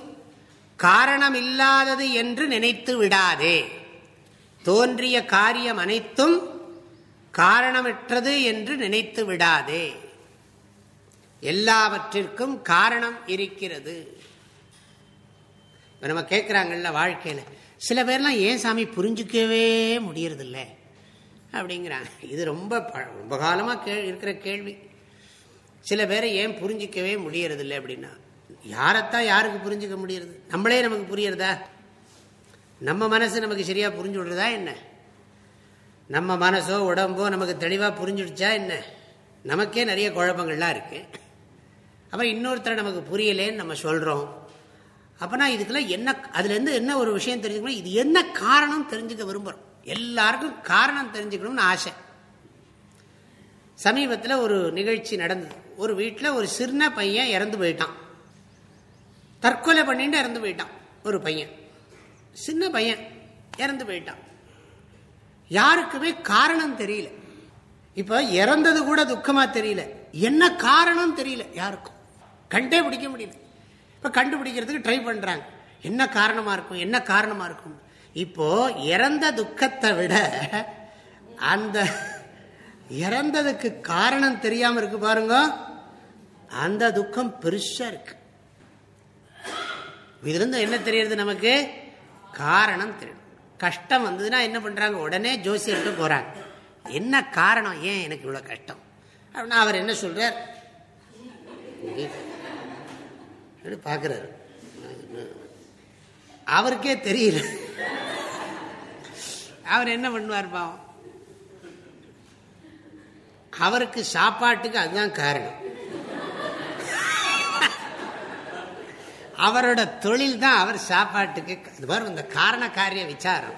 காரணமில்லாதது என்று நினைத்து விடாதே. தோன்றிய காரியம் அனைத்தும் காரணமற்றது என்று நினைத்து விடாதே. எல்லாவற்றிற்கும் காரணம் இருக்கிறது. நம்ம கேட்குறாங்கல்ல வாழ்க்கையில். சில பேர்லாம் ஏன் சாமி புரிஞ்சுக்கவே முடியறதில்ல? அப்படிங்கிறாங்க. இது ரொம்ப ரொம்ப காலமாக கே இருக்கிற கேள்வி. சில பேரை ஏன் புரிஞ்சிக்கவே முடியறதில்லை? அப்படின்னா யாரைத்தான் யாருக்கு புரிஞ்சிக்க முடியறது? நம்மளே நமக்கு புரியறதா? நம்ம மனசு நமக்கு சரியாக புரிஞ்சு விடுறதா என்ன? நம்ம மனசோ உடம்போ நமக்கு தெளிவாக புரிஞ்சுடுச்சா என்ன? நமக்கே நிறைய குழப்பங்கள்லாம் இருக்குது அப்புறம் இன்னொருத்தரை நமக்கு புரியலேன்னு நம்ம சொல்கிறோம் அப்போனா இதுக்கெல்லாம் என்ன அதுலேருந்து என்ன ஒரு விஷயம் தெரிஞ்சுக்கணும்? இது என்ன காரணம் தெரிஞ்சுக்க விரும்புகிறோம் எல்லாருக்கும் காரணம் தெரிஞ்சுக்கணும்னு ஆசை. சமீபத்தில் ஒரு நிகழ்ச்சி நடந்தது. ஒரு வீட்டில் ஒரு சின்ன பையன் இறந்து போயிட்டான். தற்கொலை பண்ணிட்டு இறந்து போயிட்டான் ஒரு பையன். சின்ன பையன் இறந்து போயிட்டான். யாருக்குமே காரணம் தெரியல. இப்ப இறந்தது கூட துக்கமா தெரியல. என்ன காரணம் தெரியல யாருக்கும். கண்டே பிடிக்க முடியல. இப்ப கண்டுபிடிக்கிறதுக்கு ட்ரை பண்றாங்க. என்ன காரணமா இருக்கும் என்ன காரணமா இருக்கும்? இப்போ இறந்த துக்கத்தை விட அந்த இறந்ததுக்கு காரணம் தெரியாம இருக்கு பாருங்க. அந்த துக்கம் பெருசா இருக்கு. இதுல இருந்து என்ன தெரியறது நமக்கு? காரணம் தெரியும் கஷ்டம் வந்ததுன்னா என்ன பண்றாங்க? உடனே ஜோசியர்கிட்ட போறாங்க. என்ன காரணம்? ஏன் எனக்கு இவ்வளவு கஷ்டம்? அப்படின்னா அவர் என்ன சொல்றார்? பாக்குறாரு. அவருக்கே தெரியல. அவர் என்ன பண்ணுவார் பாவம்? அவருக்கு சாப்பாட்டுக்கு அதுதான் காரணம். அவரோட தொழில் தான் அவர் சாப்பாட்டுக்கு இந்த காரண காரிய விசாரம்.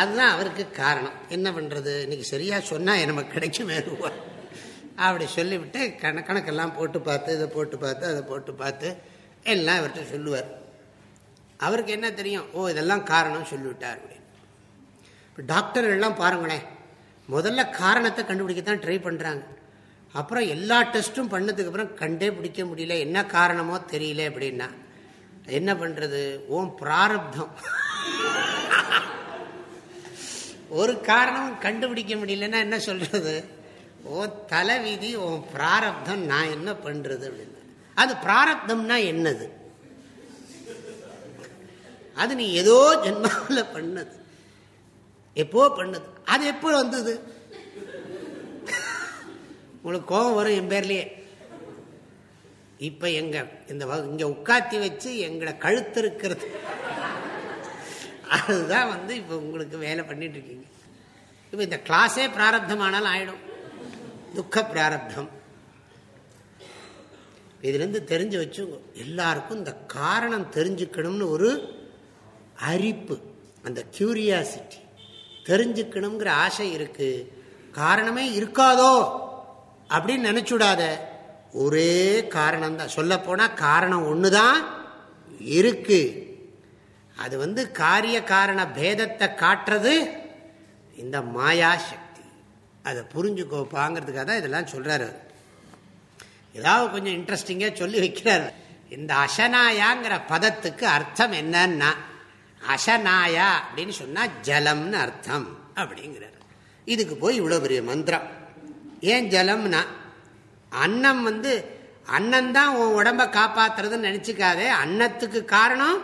அதுதான் அவருக்கு காரணம். என்ன பண்ணுறது இன்னைக்கு சரியாக சொன்னால் நமக்கு கிடைக்குமே அப்படி சொல்லிவிட்டு கண கணக்கெல்லாம் போட்டு பார்த்து இதை போட்டு பார்த்து அதை போட்டு பார்த்து எல்லாம் இவர்கிட்ட சொல்லுவார். அவருக்கு என்ன தெரியும்? ஓ இதெல்லாம் காரணம் சொல்லிவிட்டார் அப்படின்னு. இப்போ டாக்டர்கள்லாம் பாருங்களேன் முதல்ல காரணத்தை கண்டுபிடிக்கத்தான் ட்ரை பண்ணுறாங்க அப்புறம் எல்லா டெஸ்ட்டும் பண்ணதுக்கப்புறம் கண்டே பிடிக்க முடியல. என்ன காரணமோ தெரியல அப்படின்னா என்ன பண்றது? ஓம் பிராரப்தம். ஒரு காரணம் கண்டுபிடிக்க முடியலன்னா என்ன சொல்றது? ஓ தலைவிதி ஓம் பிராரப்தம் நான் என்ன பண்றது அப்படின்னு. அது பிராரப்தம்னா என்னது? அது நீ ஏதோ ஜென்மாவில் பண்ணது. எப்போ பண்ணது? அது எப்போ வந்தது? உங்களுக்கு கோபம் வரும் என் பேர்லயே. இப்ப எங்க இந்த இங்க உட்காத்தி வச்சு எங்களை கழுத்து இருக்கிறது அதுதான் வந்து இப்ப உங்களுக்கு வேலை பண்ணிட்டு இருக்கீங்க இப்ப இந்த கிளாஸே பிராரப்தமானாலும் ஆயிடும். துக்க பிராரப்தம். இதுலேருந்து தெரிஞ்சு வச்சு எல்லாருக்கும் இந்த காரணம் தெரிஞ்சுக்கணும்னு ஒரு அரிப்பு அந்த கியூரியாசிட்டி தெரிஞ்சுக்கணுங்கிற ஆசை இருக்கு. காரணமே இருக்காதோ அப்படின்னு நினைச்சுடாத. ஒரே காரணம் தான் சொல்ல போனால் காரணம் ஒண்ணுதான் இருக்கு. அது வந்து காரிய காரண பேதத்தை காட்டுறது இந்த மாயா சக்தி. அதை புரிஞ்சுக்கோப்பாங்கிறதுக்காக தான் இதெல்லாம் சொல்றாரு ஏதாவது கொஞ்சம் இன்ட்ரெஸ்டிங்காக சொல்லி வைக்கிறார். இந்த அசனாயாங்கிற பதத்துக்கு அர்த்தம் என்னன்னா அசனாயா அப்படின்னு சொன்னா ஜலம்னு அர்த்தம் அப்படிங்கிறார். இதுக்கு போய் இவ்வளோ பெரிய மந்திரம். ஏன் ஜலம்னா அன்னம் வந்து அன்னம் தான் உன் உடம்ப காப்பாத்துறதுன்னு நினைச்சுக்காதே. அன்னத்துக்கு காரணம்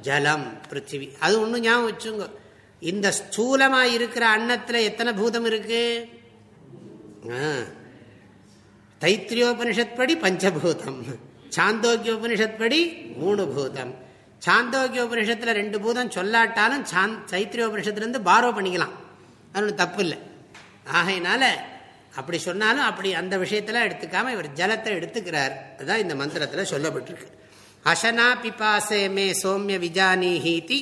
ஜலம் பிருத்திவி. அது ஒண்ணு ஞாபகம் வச்சுங்க இந்த ஸ்தூலமா இருக்கிற அன்னத்துல எத்தனை பூதம் இருக்கு? தைத்திரியோபனிஷத் படி பஞ்சபூதம். சாந்தோக்கியோபனிஷத் படி மூணு பூதம். சாந்தோக்கியோபனிஷத்துல ரெண்டு பூதம் சொல்லாட்டாலும் தைத்திரியோபனிஷத்துலேருந்து பாரோ பண்ணிக்கலாம். அது தப்பு இல்லை. ஆகையினால அப்படி சொன்னாலும் அப்படி அந்த விஷயத்தெல்லாம் எடுத்துக்காம இவர் ஜலத்தை எடுத்துக்கிறார். அதுதான் இந்த மந்திரத்தில் சொல்லப்பட்டிருக்கு. அசனா பிபாசே மே சோமிய விஜானீஹீதி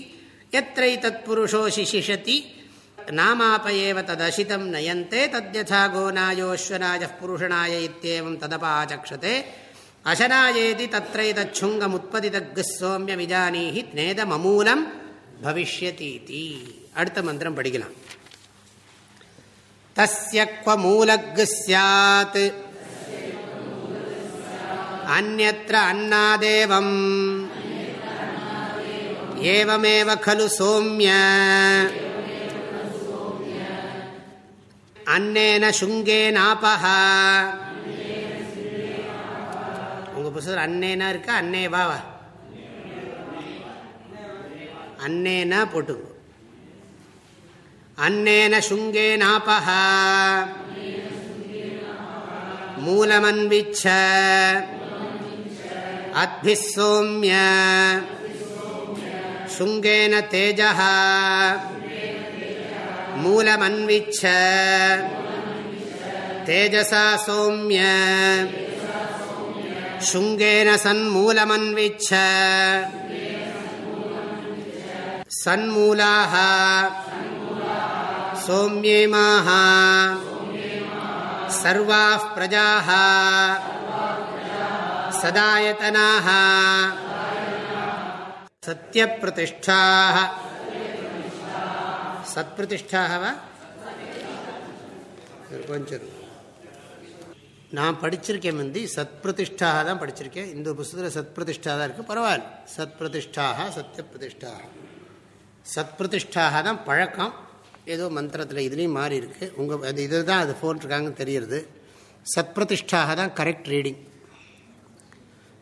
எத்ரை தத் புருஷோ சிசிஷதி நாமாபயேவ ததசிதம் நயந்தே தத்யதா கோநாயோஸ்வராஜ புருஷனாய இத்தியேவம் ததபாச்சக்ஷதே அசனாயேதி தத்ரை தச்சுங்கமுத்பதிதக்கு சோமிய விஜானீஹி நேதமமூலம் பவிஷ்யதீதி அடுத்த மந்திரம் படிக்கலாம் தஸ்ய क्व मूलग् स्यात् अन्यत्र अन्नादेवम् एवमेव खलु सौम्य அன்னேன சுங்கேனாபஹா உங்க புத்தகம் அன்னேனா இருக்கா அன்னேவாவா அன்னேனா போட்டுங்க அன்னேன சுங்கேனாபஹா மூலமன்விச்ச. அத்பிः சோம்ய சுங்கேன தேஜः மூலமன்விச்ச. தேஜசா சோமிய. சுங்கேன சன்மூலமன்விச்ச. சன்மூலாக சோமியேமாக सर्वाः प्रजाः सदायतनाः सत्यप्रतिष्ठाः சத்பிரதிஷ்டாகவா கொஞ்சம் நான் படிச்சிருக்கேன் வந்து சத்பிரதிஷ்டாக தான் படிச்சிருக்கேன் இந்த புஸ்தகத்தில் சத்பிரதிஷ்டா தான் இருக்குது பரவாயில்ல சத்பிரதிஷ்டாக சத்திய பிரதிஷ்டாக சத்பிரதிஷ்டாக தான் பழக்கம் ஏதோ மந்திரத்தில் இதுலேயும் மாறி இருக்குது உங்கள் அது இது தான் அது போட்டிருக்காங்கன்னு தெரியுது சத்பிரதிஷ்டாக தான் கரெக்ட் ரீடிங்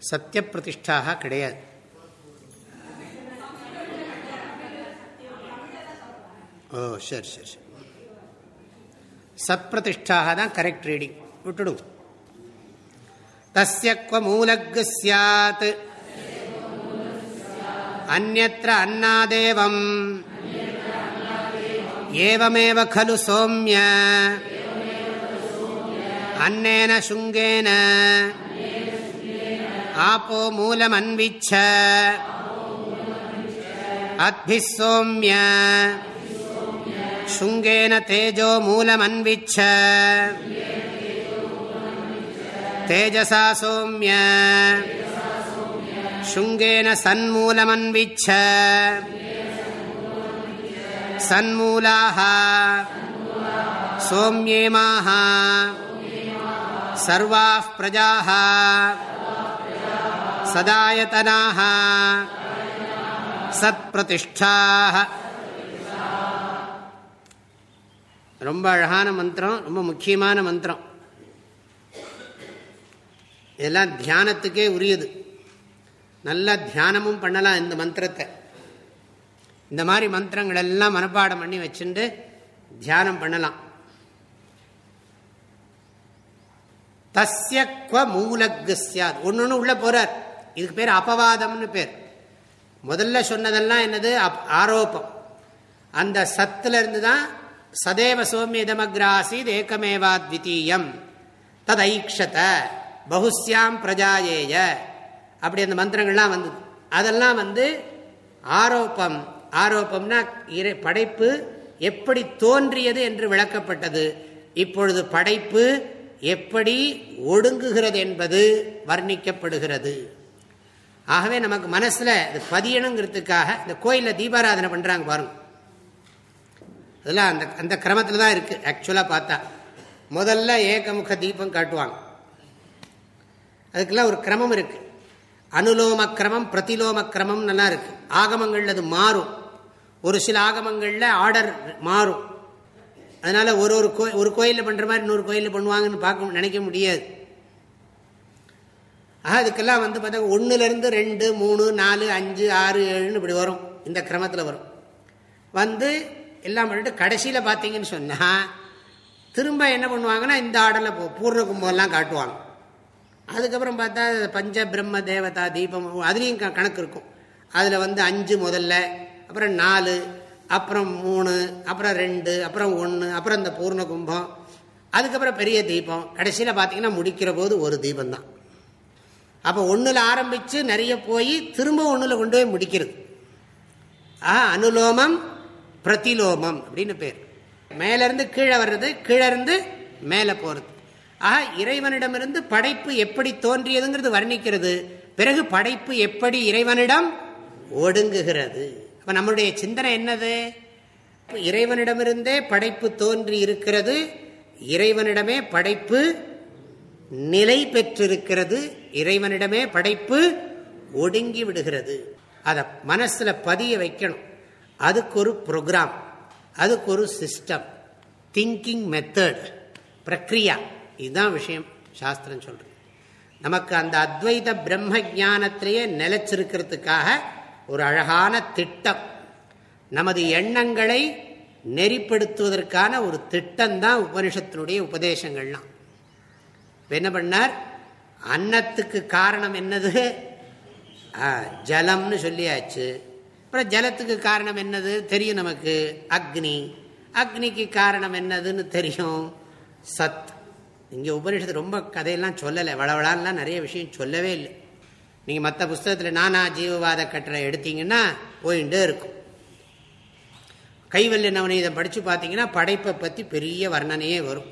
சத்திய பிரதிஷ்டாக கிடையாது. ஓ சரி சரி சரி. சத்பிரதிஷ்டாக தான் கரெக்ட் ரீடிங் விட்டுடும் தஸ்யக்வ மூலக்கு சாத் அந்நத்திர அன்னாதேவம் एवमेव खलु सौम्य अन्नेन शुङ्गेन आपो मूलमन्विच्छ अद्भिः सौम्य शुङ्गेन तेजो मूलमन्विच्छ तेजसा सौम्य शुङ्गेन सन्मूलमन्विच्छ सन्मूलाः सौम्येमाः सर्वाः प्रजाः सदायतनाः सत्प्रतिष्ठाः ரொம்ப அழகான மந்திரம் ரொம்ப முக்கியமான மந்திரம் இதெல்லாம் தியானத்துக்கே உரியது நல்ல தியானமும் பண்ணலாம் இந்த மந்திரத்தை இந்த மாதிரி மந்திரங்கள் எல்லாம் மனப்பாடம் பண்ணி வச்சுட்டு தியானம் பண்ணலாம். தஸ்ய குவ மூலக்கு சாத் ஒன்று ஒன்று உள்ள போறார். இதுக்கு பேர் அபவாதம்னு பேர். முதல்ல சொன்னதெல்லாம் என்னது? ஆரோப்பம் அந்த சத்துல இருந்து தான் சதேவ சோமியதமக்ராசீத் ஏகமேவாத்விதீயம். ததைக்ஷத. பகுஸ்யாம் பிரஜாயேய. அப்படி அந்த மந்திரங்கள்லாம் வந்தது. அதெல்லாம் வந்து ஆரோப்பம் ஆரோப்பம்னா படைப்பு எப்படி தோன்றியது என்று விளக்கப்பட்டது. இப்பொழுது படைப்பு எப்படி ஒடுங்குகிறது என்பது வர்ணிக்கப்படுகிறது. ஆகவே நமக்கு மனசுல இது பதியணுங்கிறதுக்காக இந்த கோயிலில் தீபாராதனை பண்றாங்க பாருங்க. அதெல்லாம் அந்த அந்த கிரமத்தில் தான் இருக்கு. ஆக்சுவலாக பார்த்தா. முதல்ல ஏகமுக தீபம் காட்டுவாங்க. அதுக்கெல்லாம் ஒரு கிரமம் இருக்கு. அனுலோம கிரமம் பிரதிலோம கிரமம் நல்லா இருக்கு. ஆகமங்கள் அது மாறும். ஒரு சில ஆகமங்களில் ஆர்டர் மாறும். அதனால ஒரு ஒரு கோ ஒரு கோயிலில் பண்ணுற மாதிரி இன்னொரு கோயிலில் பண்ணுவாங்கன்னு பார்க்க நினைக்க முடியாது. ஆக அதுக்கெல்லாம் வந்து பார்த்தா ஒன்றுலேருந்து ரெண்டு மூணு நாலு அஞ்சு ஆறு ஏழுன்னு இப்படி வரும். இந்த கிரமத்தில் வரும். வந்து எல்லாம் பண்ணிட்டு கடைசியில் பார்த்தீங்கன்னு சொன்னால் திரும்ப என்ன பண்ணுவாங்கன்னா இந்த ஆர்டரில் பூர்ண கும்பம்லாம் காட்டுவாங்க. அதுக்கப்புறம் பார்த்தா பஞ்ச பிரம்ம தேவதா தீபம் அதுலேயும் கணக்கு இருக்கும். அதில் வந்து அஞ்சு முதல்ல அப்புறம் நாலு அப்புறம் மூணு அப்புறம் ரெண்டு அப்புறம் ஒன்று அப்புறம் இந்த பூர்ண கும்பம் அதுக்கப்புறம் பெரிய தீபம். கடைசியில் பார்த்தீங்கன்னா முடிக்கிற போது ஒரு தீபம் தான் அப்போ ஒன்றில் ஆரம்பித்து நிறைய போய் திரும்ப ஒன்றில் கொண்டு போய் முடிக்கிறது. ஆ அனுலோமம் பிரதிலோமம் அப்படின்னு பேர். மேலேருந்து கீழே வர்றது கீழே இருந்து மேலே போகிறது ஆக இறைவனிடமிருந்து படைப்பு எப்படி தோன்றியதுங்கிறது வர்ணிக்கிறது. பிறகு படைப்பு எப்படி இறைவனிடம் ஒடுங்குகிறது. அப்போ நம்மளுடைய சிந்தனை என்னது? இறைவனிடமிருந்தே படைப்பு தோன்றி இருக்கிறது. இறைவனிடமே படைப்பு நிலை பெற்றிருக்கிறது. இறைவனிடமே படைப்பு ஒடுங்கி விடுகிறது. அதை மனசில் பதிய வைக்கணும். அதுக்கு ஒரு ப்ரோக்ராம் அதுக்கு ஒரு சிஸ்டம் திங்கிங் மெத்தட் பிரக்ரியா. இதுதான் விஷயம் சாஸ்திரம் சொல்றது. நமக்கு அந்த அத்வைத பிரம்ம ஜானத்திலேயே நிலச்சிருக்கிறதுக்காக ஒரு அழகான திட்டம். நமது எண்ணங்களை நெறிப்படுத்துவதற்கான ஒரு திட்டம் தான் உபனிஷத்தினுடைய உபதேசங்கள்லாம். என்ன பண்ணார்? அன்னத்துக்கு காரணம் என்னது? ஜலம்னு சொல்லியாச்சு. அப்புறம் ஜலத்துக்கு காரணம் என்னது? தெரியும் நமக்கு. அக்னி. அக்னிக்கு காரணம் என்னதுன்னு தெரியும். சத். இங்கே உபனிஷத்து ரொம்ப கதையெல்லாம் சொல்லலை. வளவளான்லாம் நிறைய விஷயம் சொல்லவே இல்லை. நீங்கள் மற்ற புஸ்தகத்தில் நானா ஜீவவாத கட்டுரை எடுத்தீங்கன்னா போயிட்டே இருக்கும். கைவல்ய நவநீதம் படித்து பார்த்தீங்கன்னா படைப்பை பற்றி பெரிய வர்ணனையே வரும்.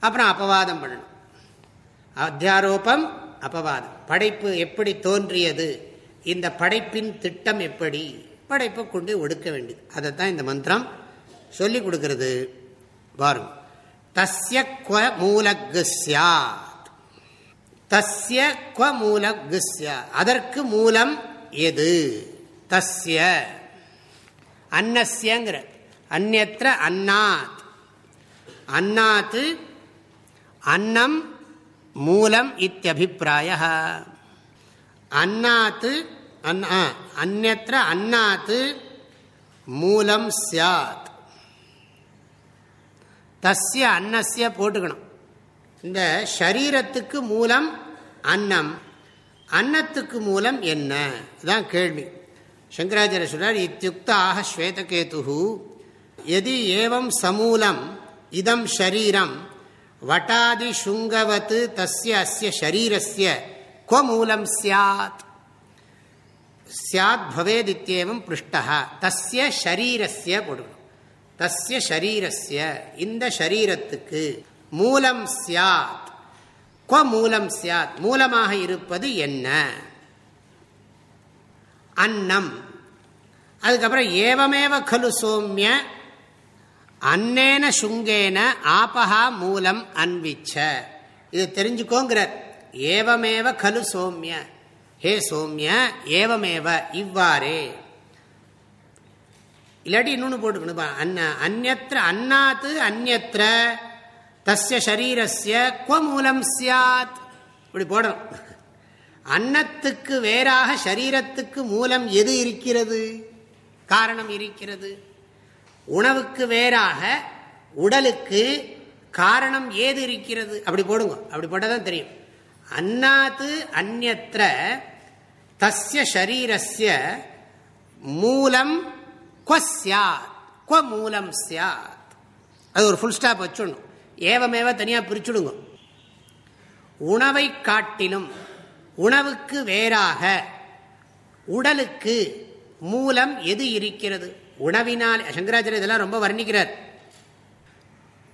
அப்புறம் அபவாதம் பண்ணணும். அத்தியாரோபம் அபவாதம். படைப்பு எப்படி தோன்றியது? இந்த படைப்பின் திட்டம் எப்படி? படைப்பை கொண்டு ஒடுக்க வேண்டியது. அதை தான் இந்த மந்திரம் சொல்லி கொடுக்கறது. பாருங்க. தஸ்ய குவ மூலக்கு சாத் தஸ்ய குவ மூலக்கு அதற்கு மூலம் எது? தஸ்ய. அன்னஸ்யங்கிற. அந்நத்திர அன்னாத். அன்னாத்து அன்னம் மூலம் இத்தியபிப்பிராய அன்னாத்து அந்நத்திர அன்னாத்து மூலம் சாத் தஸ்ய அன்னஸ்ய போட்டுக்கணும். இந்த ஷரீரத்துக்கு மூலம் அன்னம். அன்னத்துக்கு மூலம் என்ன? தான் கேள்வி. சங்கராச்சாரிய சொல்றார் இத்தியுக்தாக ஸ்வேதகேது எதி ஏவம் சமூலம் இதம் ஷரீரம் வட்டாதி சுங்கவத்து தஸ்ய அஸ்ய ஷரீரஸ்ய கோ மூலம் சியாத் சியாத் பவேத் இத்தியேவம் பிருஷ்டா தஸ்ய ஷரீரஸ்ய போடுக்கணும் தஸ்ய ஷரீரஸ்ய இந்த ஷரீரத்துக்கு மூலம் சியாத் கொ மூலம் சியாத் மூலமாக இருப்பது என்ன? அன்னம். அதுக்கப்புறம் ஏவமேவ கலு சோமிய அன்னேன சுங்கேன ஆபஹா மூலம் அன்விச்ச. இது தெரிஞ்சுக்கோங்கிறார். ஏவமேவ கலு சோமிய. ஹே சோமிய ஏவமேவ இவ்வாறே. இல்லாட்டி இன்னொன்று போட்டுக்கணும் அன்ன அந்நத்திர அன்னாத்து அந்நத்திர தஸ்ய ஷரீரஸ்ய குவ மூலம் சியாத் இப்படி போடணும். அன்னத்துக்கு வேறாக சரீரத்துக்கு மூலம் எது இருக்கிறது? காரணம் இருக்கிறது. உணவுக்கு வேறாக உடலுக்கு காரணம் ஏது இருக்கிறது? அப்படி போடுங்க. அப்படி போட்டால் தான் தெரியும். அன்னாத்து அந்நத்திர தஸ்ய ஷரீரஸ்ய மூலம் கொஸ்யாத் கொ மூலம் சியாத் அது ஒரு ஃபுல் ஸ்டாப் வச்சுடணும். ஏவமேவ தனியாக பிரிச்சுடுங்க. உணவை காட்டிலும் உணவுக்கு வேறாக உடலுக்கு மூலம் எது இருக்கிறது? உணவினால் சங்கராச்சாரிய இதெல்லாம் ரொம்ப வர்ணிக்கிறார்.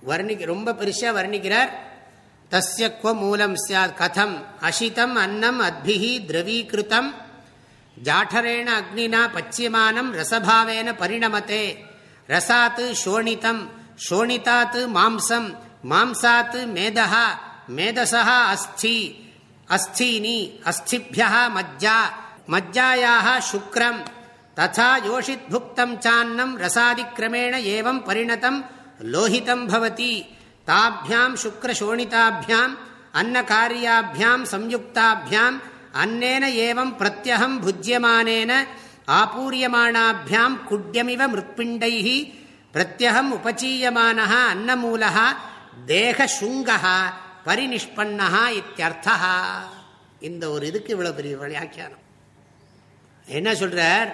வர்ணிக்க ரொம்ப பெருசாக வர்ணிக்கிறார். தஸ்யக்வ மூலம் சாத் கதம் அசிதம் அன்னம் அத்பிஹி திரவீகிருத்தம் ஜாఠரேண அக்னினா பச்சியமானம் ரசபாவேன பரிணமத்தே ரசாத்து சோணிதம் சோணிதாத்து மாம்சம் மாம்சாத் மேதா மேதசா அஸ்தி அஸ்தீனி அஸ்திபியா மஜ்ஜா மஜ்ஜாயாக சுக்ரம் ததா யோஷித் புக்தம் சான்னம் ரசாதிக்கிரமேண ஏவம் பரிணதம் லோஹிதம் பவதி தாபியாம் சுக்ரசோணிதாபியாம் அன்னகாரியாபியாம் சம்யுக்தாபியாம் அன்னேன ஏவம் பிரத்யகம் புஜ்யமானேன ஆபூரியமானாபியாம் குட்யமிவ மிருத்பிண்டை பிரத்யகம் உபச்சீயமான அன்னமூலா தேகசுங்க பரிநிஷ்பண்ணா இத்தியர்த்தா இந்த ஒரு இதுக்கு இவ்வளவு பெரிய வியாக்கியானம். என்ன சொல்றார்?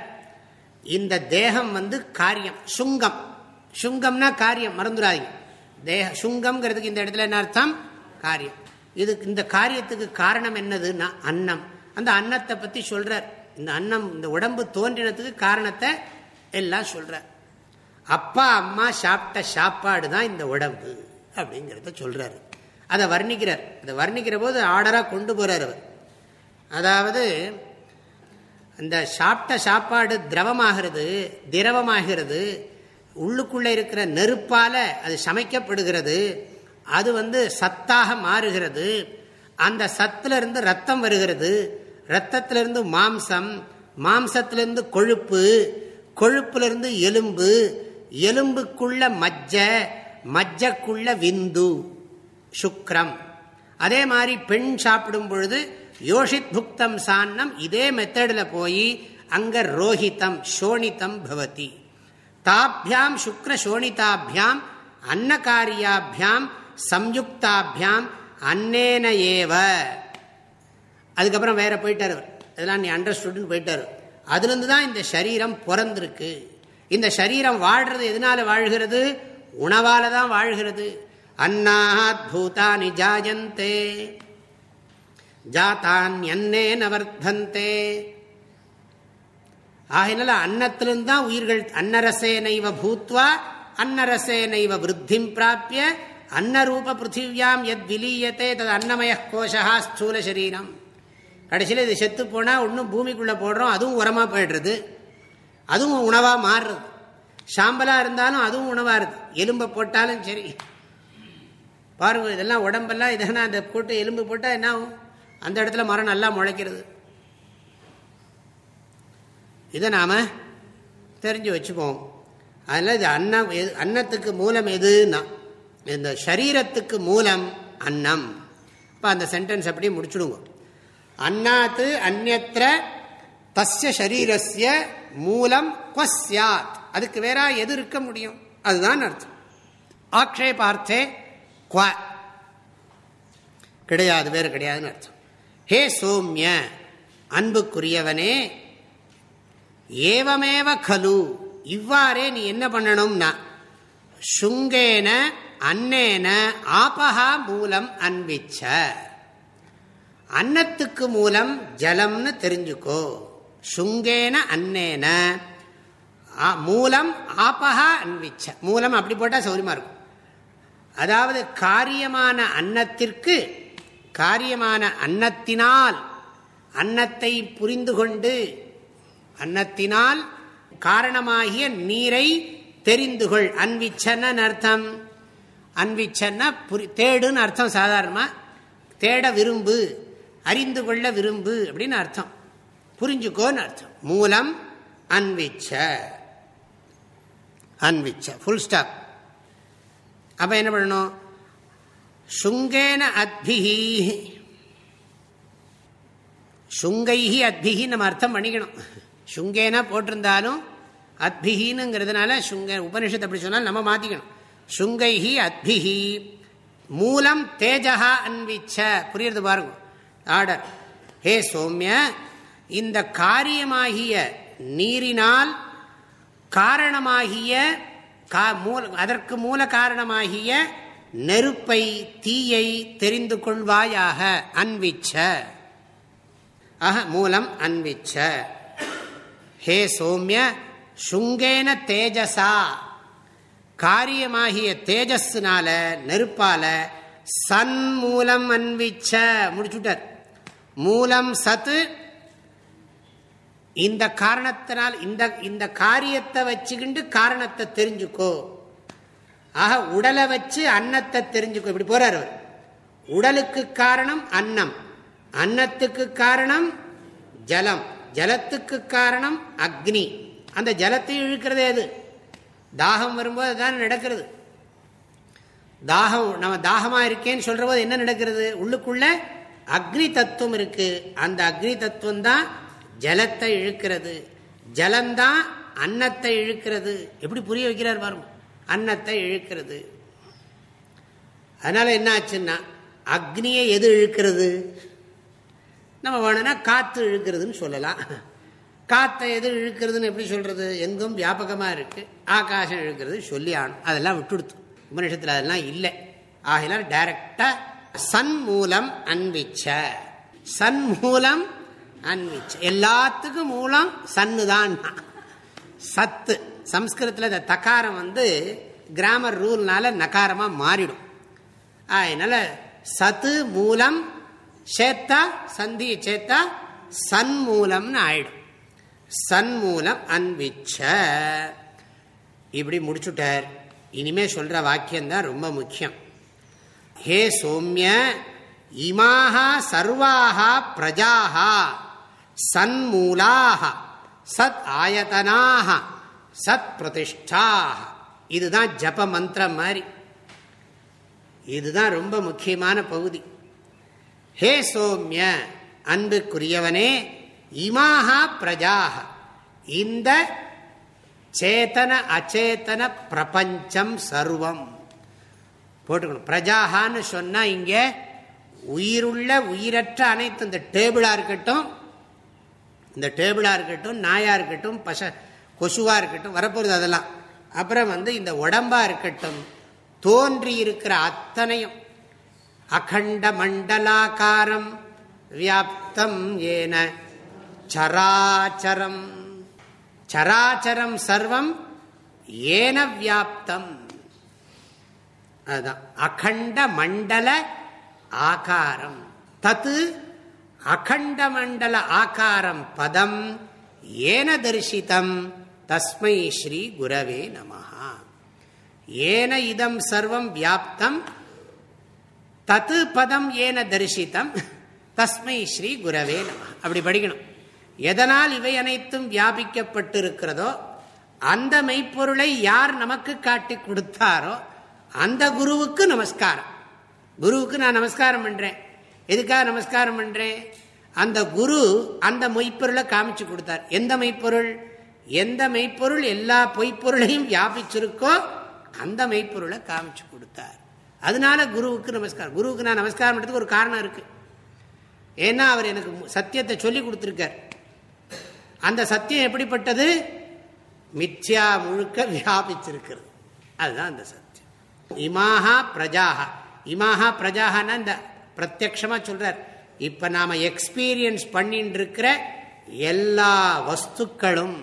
இந்த தேகம் வந்து காரியம் சுங்கம். சுங்கம்னா காரியம் மறந்துடாதீங்க. தேக சுங்கம்ங்கிறதுக்கு இந்த இடத்துல என்ன அர்த்தம்? காரியம். இது இந்த காரியத்துக்கு காரணம் என்னதுன்னா அன்னம். அந்த அன்னத்தை பத்தி சொல்றார். இந்த அன்னம் இந்த உடம்பு தோன்றினத்துக்கு காரணத்தை எல்லாம் சொல்றார். அப்பா அம்மா சாப்பிட்ட சாப்பாடு தான் இந்த உடம்பு. அப்படிங்கிறத சொல்றாரு. அதை வர்ணிக்கிறார். அதை வர்ணிக்கிற போது ஆர்டராக கொண்டு போறார் அவர். அதாவது அந்த சாப்பிட்ட சாப்பாடு திரவமாகிறது திரவமாகிறது உள்ளுக்குள்ளே இருக்கிற நெருப்பால் அது சமைக்கப்படுகிறது அது வந்து சத்தாக மாறுகிறது அந்த சத்திலிருந்து ரத்தம் வருகிறது ரத்தத்திலிருந்து மாம்சம் மாம்சத்திலிருந்து கொழுப்பு கொழுப்புலேருந்து எலும்பு எலும்புக்குள்ள மஜ்ஜை மஜ்ஜக்குள்ள விந்து சுக்ரம். அதே மாதிரி பெண் சாப்பிடும் பொழுது யோஷித் புக்தம் சான்னம் இதே மெத்தடில் போய் அங்க ரோஹிதம் சோனிதம் பவதி. தாபியாம் சுக்ர சோனிதாபியாம் அன்னகாரியாபியாம் சம்யுக்தாபியாம் அன்னேன ஏவ. அதுக்கப்புறம் வேற போயிட்டார் அதெல்லாம் நீ அண்டர்ஸ்டுட்னு போயிட்டார். அதுலேருந்து தான் இந்த சரீரம் பிறந்திருக்கு. இந்த சரீரம் வாழ்றது எதனால வாழ்கிறது? உணவால தான் வாழ்கிறது. அன்னாத் பூதானி ஜாயந்தே. ஜாத்தான் என்னே நவர்த்தந்தே ஆகினால அன்னத்திலிருந்து தான் உயிர்கள் அன்னரசேனைவ பூத்வா அன்னரசேனைவ விருத்திம் பிராப்பிய அன்னரூப பிருத்திவியாம் எத் விலீயத்தே தது அன்னமய கோஷா ஸ்தூல சரீரம் கடைசியில் இது செத்து போனால் ஒன்றும் பூமிக்குள்ளே போடுறோம் அதுவும் உரமாக போயிடுறது. அதுவும் உணவாக மாறுறது. சாம்பலாக இருந்தாலும் அதுவும் உணவாக இருக்குது எலும்பை போட்டாலும் சரி. பாருங்க இதெல்லாம் உடம்பெல்லாம் இதெல்லாம் அந்த போட்டு எலும்பு போட்டால் என்ன ஆகும்? அந்த இடத்துல மரம் நல்லா முளைக்கிறது. இதை நாம் தெரிஞ்சு வச்சுப்போம் அதில் இது அன்னம் அன்னத்துக்கு மூலம் எதுன்னா இந்த சரீரத்துக்கு மூலம் அன்னம். இப்போ அந்த சென்டென்ஸ் அப்படியே முடிச்சுடுங்க. அன்னாத்து அந்நத்திர தஸ்ய சரீரஸ்ய மூலம் கொஸ்யாத் அதுக்கு வேற எது இருக்க முடியும்? அதுதான் அர்த்தம். ஆக்ஷேபார்த்தே குவ. கிடையாது வேறு கிடையாதுன்னு அர்த்தம். ஹே சோம்ய அன்புக்குரியவனே ஏவமேவ கலு இவ்வாறே நீ என்ன பண்ணணும்னா சுங்கேன அன்னேன ஆபகா மூலம் அன்பிச்ச. அன்னத்துக்கு மூலம் ஜலம்னு தெரிஞ்சுக்கோ. சுங்கேன அன்னேன மூலம் ஆப்பகா அன்பிச்ச மூலம் அப்படி போட்டால் சௌரியமாக இருக்கும். அதாவது காரியமான அன்னத்திற்கு காரியமான அன்னத்தினால் அன்னத்தை புரிந்து கொண்டு அன்னத்தினால் காரணமாகிய நீரை தெரிந்து கொள். அன்விச்சன்னு அர்த்தம். அன்விச்சன்னா புரி தேடுன்னு அர்த்தம் சாதாரணமாக தேட விரும்பு அறிந்து கொள்ள விரும்பு அப்படின்னு அர்த்தம். புரிஞ்சுக்கோன்னு அர்த்தம். மூலம் அன்விச்ச. அன்விச்ச. ஃபுல் ஸ்டாப் அப்போ என்ன பண்ணணும்? சுங்கேன அத்பிஹி. சுங்கைஹி அத்பிஹி நம்ம அர்த்தம் பண்ணிக்கணும். சுங்கேனா போட்டிருந்தாலும் அத்பிஹினுங்கிறதுனால சுங்க உபனிஷத்து அப்படி சொன்னால் நம்ம மாற்றிக்கணும் சுங்கைஹி அத்பிஹி. மூலம் தேஜகா அன்விச்ச. புரியுறது பாருங்க. ஆர்டர் ஹே சோமிய இந்த காரியமாகிய நீரினால் காரணமாகிய அதற்கு மூல காரணமாகிய நெருப்பை தீயை தெரிந்து கொள்வாயாக அன்விச்ச அஹ மூலம் அன்விச்ச ஹே சோமிய சுங்கேன தேஜசா. காரியமாகிய தேஜஸ்னால நெருப்பால சன் மூலம் அன்விச்ச முடிச்சுட்டார். மூலம் சத்து இந்த காரணத்தினால் இந்த இந்த காரியத்தை வச்சுக்கிண்டு காரணத்தை தெரிஞ்சுக்கோ. ஆக உடலை வச்சு அன்னத்தை தெரிஞ்சுக்கோ. இப்படி போறார் அவர். உடலுக்கு காரணம் அன்னம். அன்னத்துக்கு காரணம் ஜலம். ஜலத்துக்கு காரணம் அக்னி. அந்த ஜலத்தை இழுக்கிறதே அது. தாகம் வரும்போது அதுதான் நடக்கிறது. தாகம் நம்ம தாகமா இருக்கேன்னு சொல்ற போது என்ன நடக்கிறது? உள்ளுக்குள்ள அக்னி தத்துவம் இருக்கு. அந்த அக்னி தத்துவம் தான் ஜலத்தை இழுக்கிறது. ஜலந்தான் அன்னத்தை இழுக்கிறது. எப்படி புரிய வைக்கிறார் பாருங்க. அன்னத்தை இழுக்கிறது. அதனால என்ன ஆச்சுன்னா அக்னியை எது இழுக்கிறது? நம்ம வேணும்னா காற்று இழுக்கிறதுன்னு சொல்லலாம். காற்றை எது இழுக்கிறதுன்னு எப்படி சொல்றது? எங்கும் வியாபகமாக இருக்கு. ஆகாசம் இழுக்கிறது சொல்லி ஆனும் அதெல்லாம் விட்டுடுத்து. உபநிஷத்தில் அதெல்லாம் இல்லை. ஆகினால் டைரக்டா சன் மூலம் அன்பிச்ச. சன் மூலம் அன்விச்ச எல்லாத்துக்கும் மூலம் சன்னு தான் சத்து. சம்ஸ்கிருதத்தில் இந்த தக்காரம் வந்து கிராமர் ரூல்னால நகாரமாக மாறிடும். அதனால சத்து மூலம் சேத்தா சந்தி சேத்தா சன் மூலம்னு ஆயிடும். சன் மூலம் அன்விச்ச. இப்படி முடிச்சுட்டார். இனிமே சொல்ற வாக்கியம் தான் ரொம்ப முக்கியம். ஹே சோம்ய இமாக சர்வாக பிரஜாகா சன்மூலாக சத் ஆயத்தனாக சத் பிரதிஷ்டாக இதுதான் ஜப மந்திரம் மாதிரி. இதுதான் ரொம்ப முக்கியமான பகுதி. ஹே சோமிய அன்புக்குரியவனே இமாகா பிரஜாக இந்த சேத்தன அச்சேதன பிரபஞ்சம் சர்வம். போட்டுக்கணும். பிரஜாகான்னு சொன்னா இங்க உயிருள்ள உயிரற்ற அனைத்து இந்த டேபிளா இருக்கட்டும் இந்த டேபிளாக இருக்கட்டும் நாயாக இருக்கட்டும் பச கொசுவாக இருக்கட்டும் வரப்போகுது அதெல்லாம். அப்புறம் வந்து இந்த உடம்பாக இருக்கட்டும் தோன்றி இருக்கிற அத்தனையும். அகண்ட மண்டலாக்காரம் வியாப்தம் ஏன சராச்சரம். சராச்சரம் சர்வம் ஏன வியாப்தம். அதுதான் அகண்ட மண்டல ஆகாரம். தத்து அகண்டமண்டல ஆகாரம் பதம் ஏன தரிசித்தம் தஸ்மை ஸ்ரீ குரவே நமஹா. ஏன இதம் சர்வம் வியாப்தம்? தத்து பதம் ஏன தரிசித்தம் தஸ்மை ஸ்ரீ குரவே நம அப்படி படிக்கணும். எதனால் இவை அனைத்தும் வியாபிக்கப்பட்டிருக்கிறதோ அந்த மெய்ப்பொருளை யார் நமக்கு காட்டி கொடுத்தாரோ அந்த குருவுக்கு நமஸ்காரம். குருவுக்கு நான் நமஸ்காரம் பண்றேன். எதுக்காக நமஸ்காரம் பண்ணுறேன் அந்த குரு அந்த மெய்ப்பொருளை காமிச்சு கொடுத்தார். எந்த மெய்ப்பொருள்? எந்த மெய்ப்பொருள் எல்லா பொய்ப்பொருளையும் வியாபிச்சிருக்கோ அந்த மெய்ப்பொருளை காமிச்சு கொடுத்தார். அதனால குருவுக்கு நமஸ்காரம். குருவுக்கு நான் நமஸ்காரம் பண்ணுறதுக்கு ஒரு காரணம் இருக்குது ஏன்னா அவர் எனக்கு சத்தியத்தை சொல்லி கொடுத்துருக்கார். அந்த சத்தியம் எப்படிப்பட்டது? மித்யா முழுக்க வியாபிச்சிருக்கிறது. அதுதான் அந்த சத்தியம். இமாஹா பிரஜாகா இமாஹா பிரஜாகனா இந்த பிரத்யக்ஷமாக சொல்றார். இப்ப நாம எக்ஸ்பீரியன்ஸ் பண்ணிட்டு இருக்கிற எல்லா வஸ்துக்களும்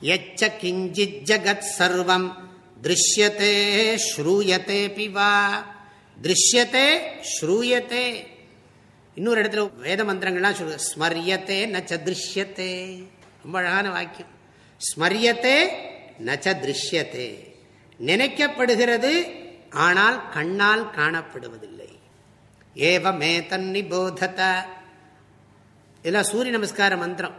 எச்ச கிஞ்சித் ஜகத் சர்வம் திருஷ்யத்தே ஸ்ரூயத்தே பிவா திருஷ்யத்தே ஸ்ரூயத்தே இன்னொரு இடத்துல வேத மந்திரங்கள்லாம் சொல்லுது ஸ்மரியத்தே நச்ச திருஷ்யத்தே ரொம்ப அழகான வாக்கியம். ஸ்மரியத்தே நச்ச திருஷ்யத்தே நினைக்கப்படுகிறது ஆனால் கண்ணால் காணப்படுவதில்லை. ஏவமே தன்னிபோதத இதெல்லாம் சூரிய நமஸ்கார மந்திரம்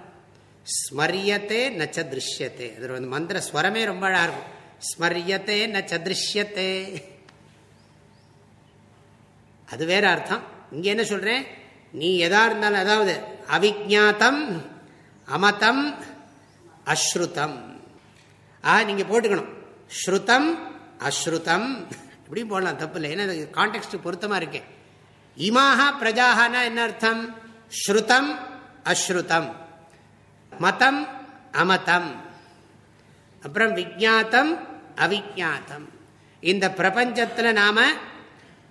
ஸ்மரியத்தே நச்ச திருஷ்யத்தே அதில் வந்து மந்திர ஸ்வரமே ரொம்ப அழகாக இருக்கும்। ஸ்மரியத்தே நச்ச திருஷ்யத்தே அது வேற அர்த்தம். இங்கே என்ன சொல்கிறேன் நீ எதா இருந்தாலும் அதாவது அவிஜாத்தம் அமதம் அஸ்ருதம். ஆ நீங்கள் போட்டுக்கணும். ஸ்ருதம் அஸ்ருதம். இப்படியும் போடலாம் தப்பு இல்லை. ஏன்னா கான்டெக்ட் பொருத்தமாக இருக்கேன் இமாஹா பிரஜாகனா என்ன அர்த்தம்? ஸ்ருதம் அஸ்ருதம். மதம் அமதம். அப்புறம் விஜாத்தம் அவிஜாத்தம் இந்த பிரபஞ்சத்தில் நாம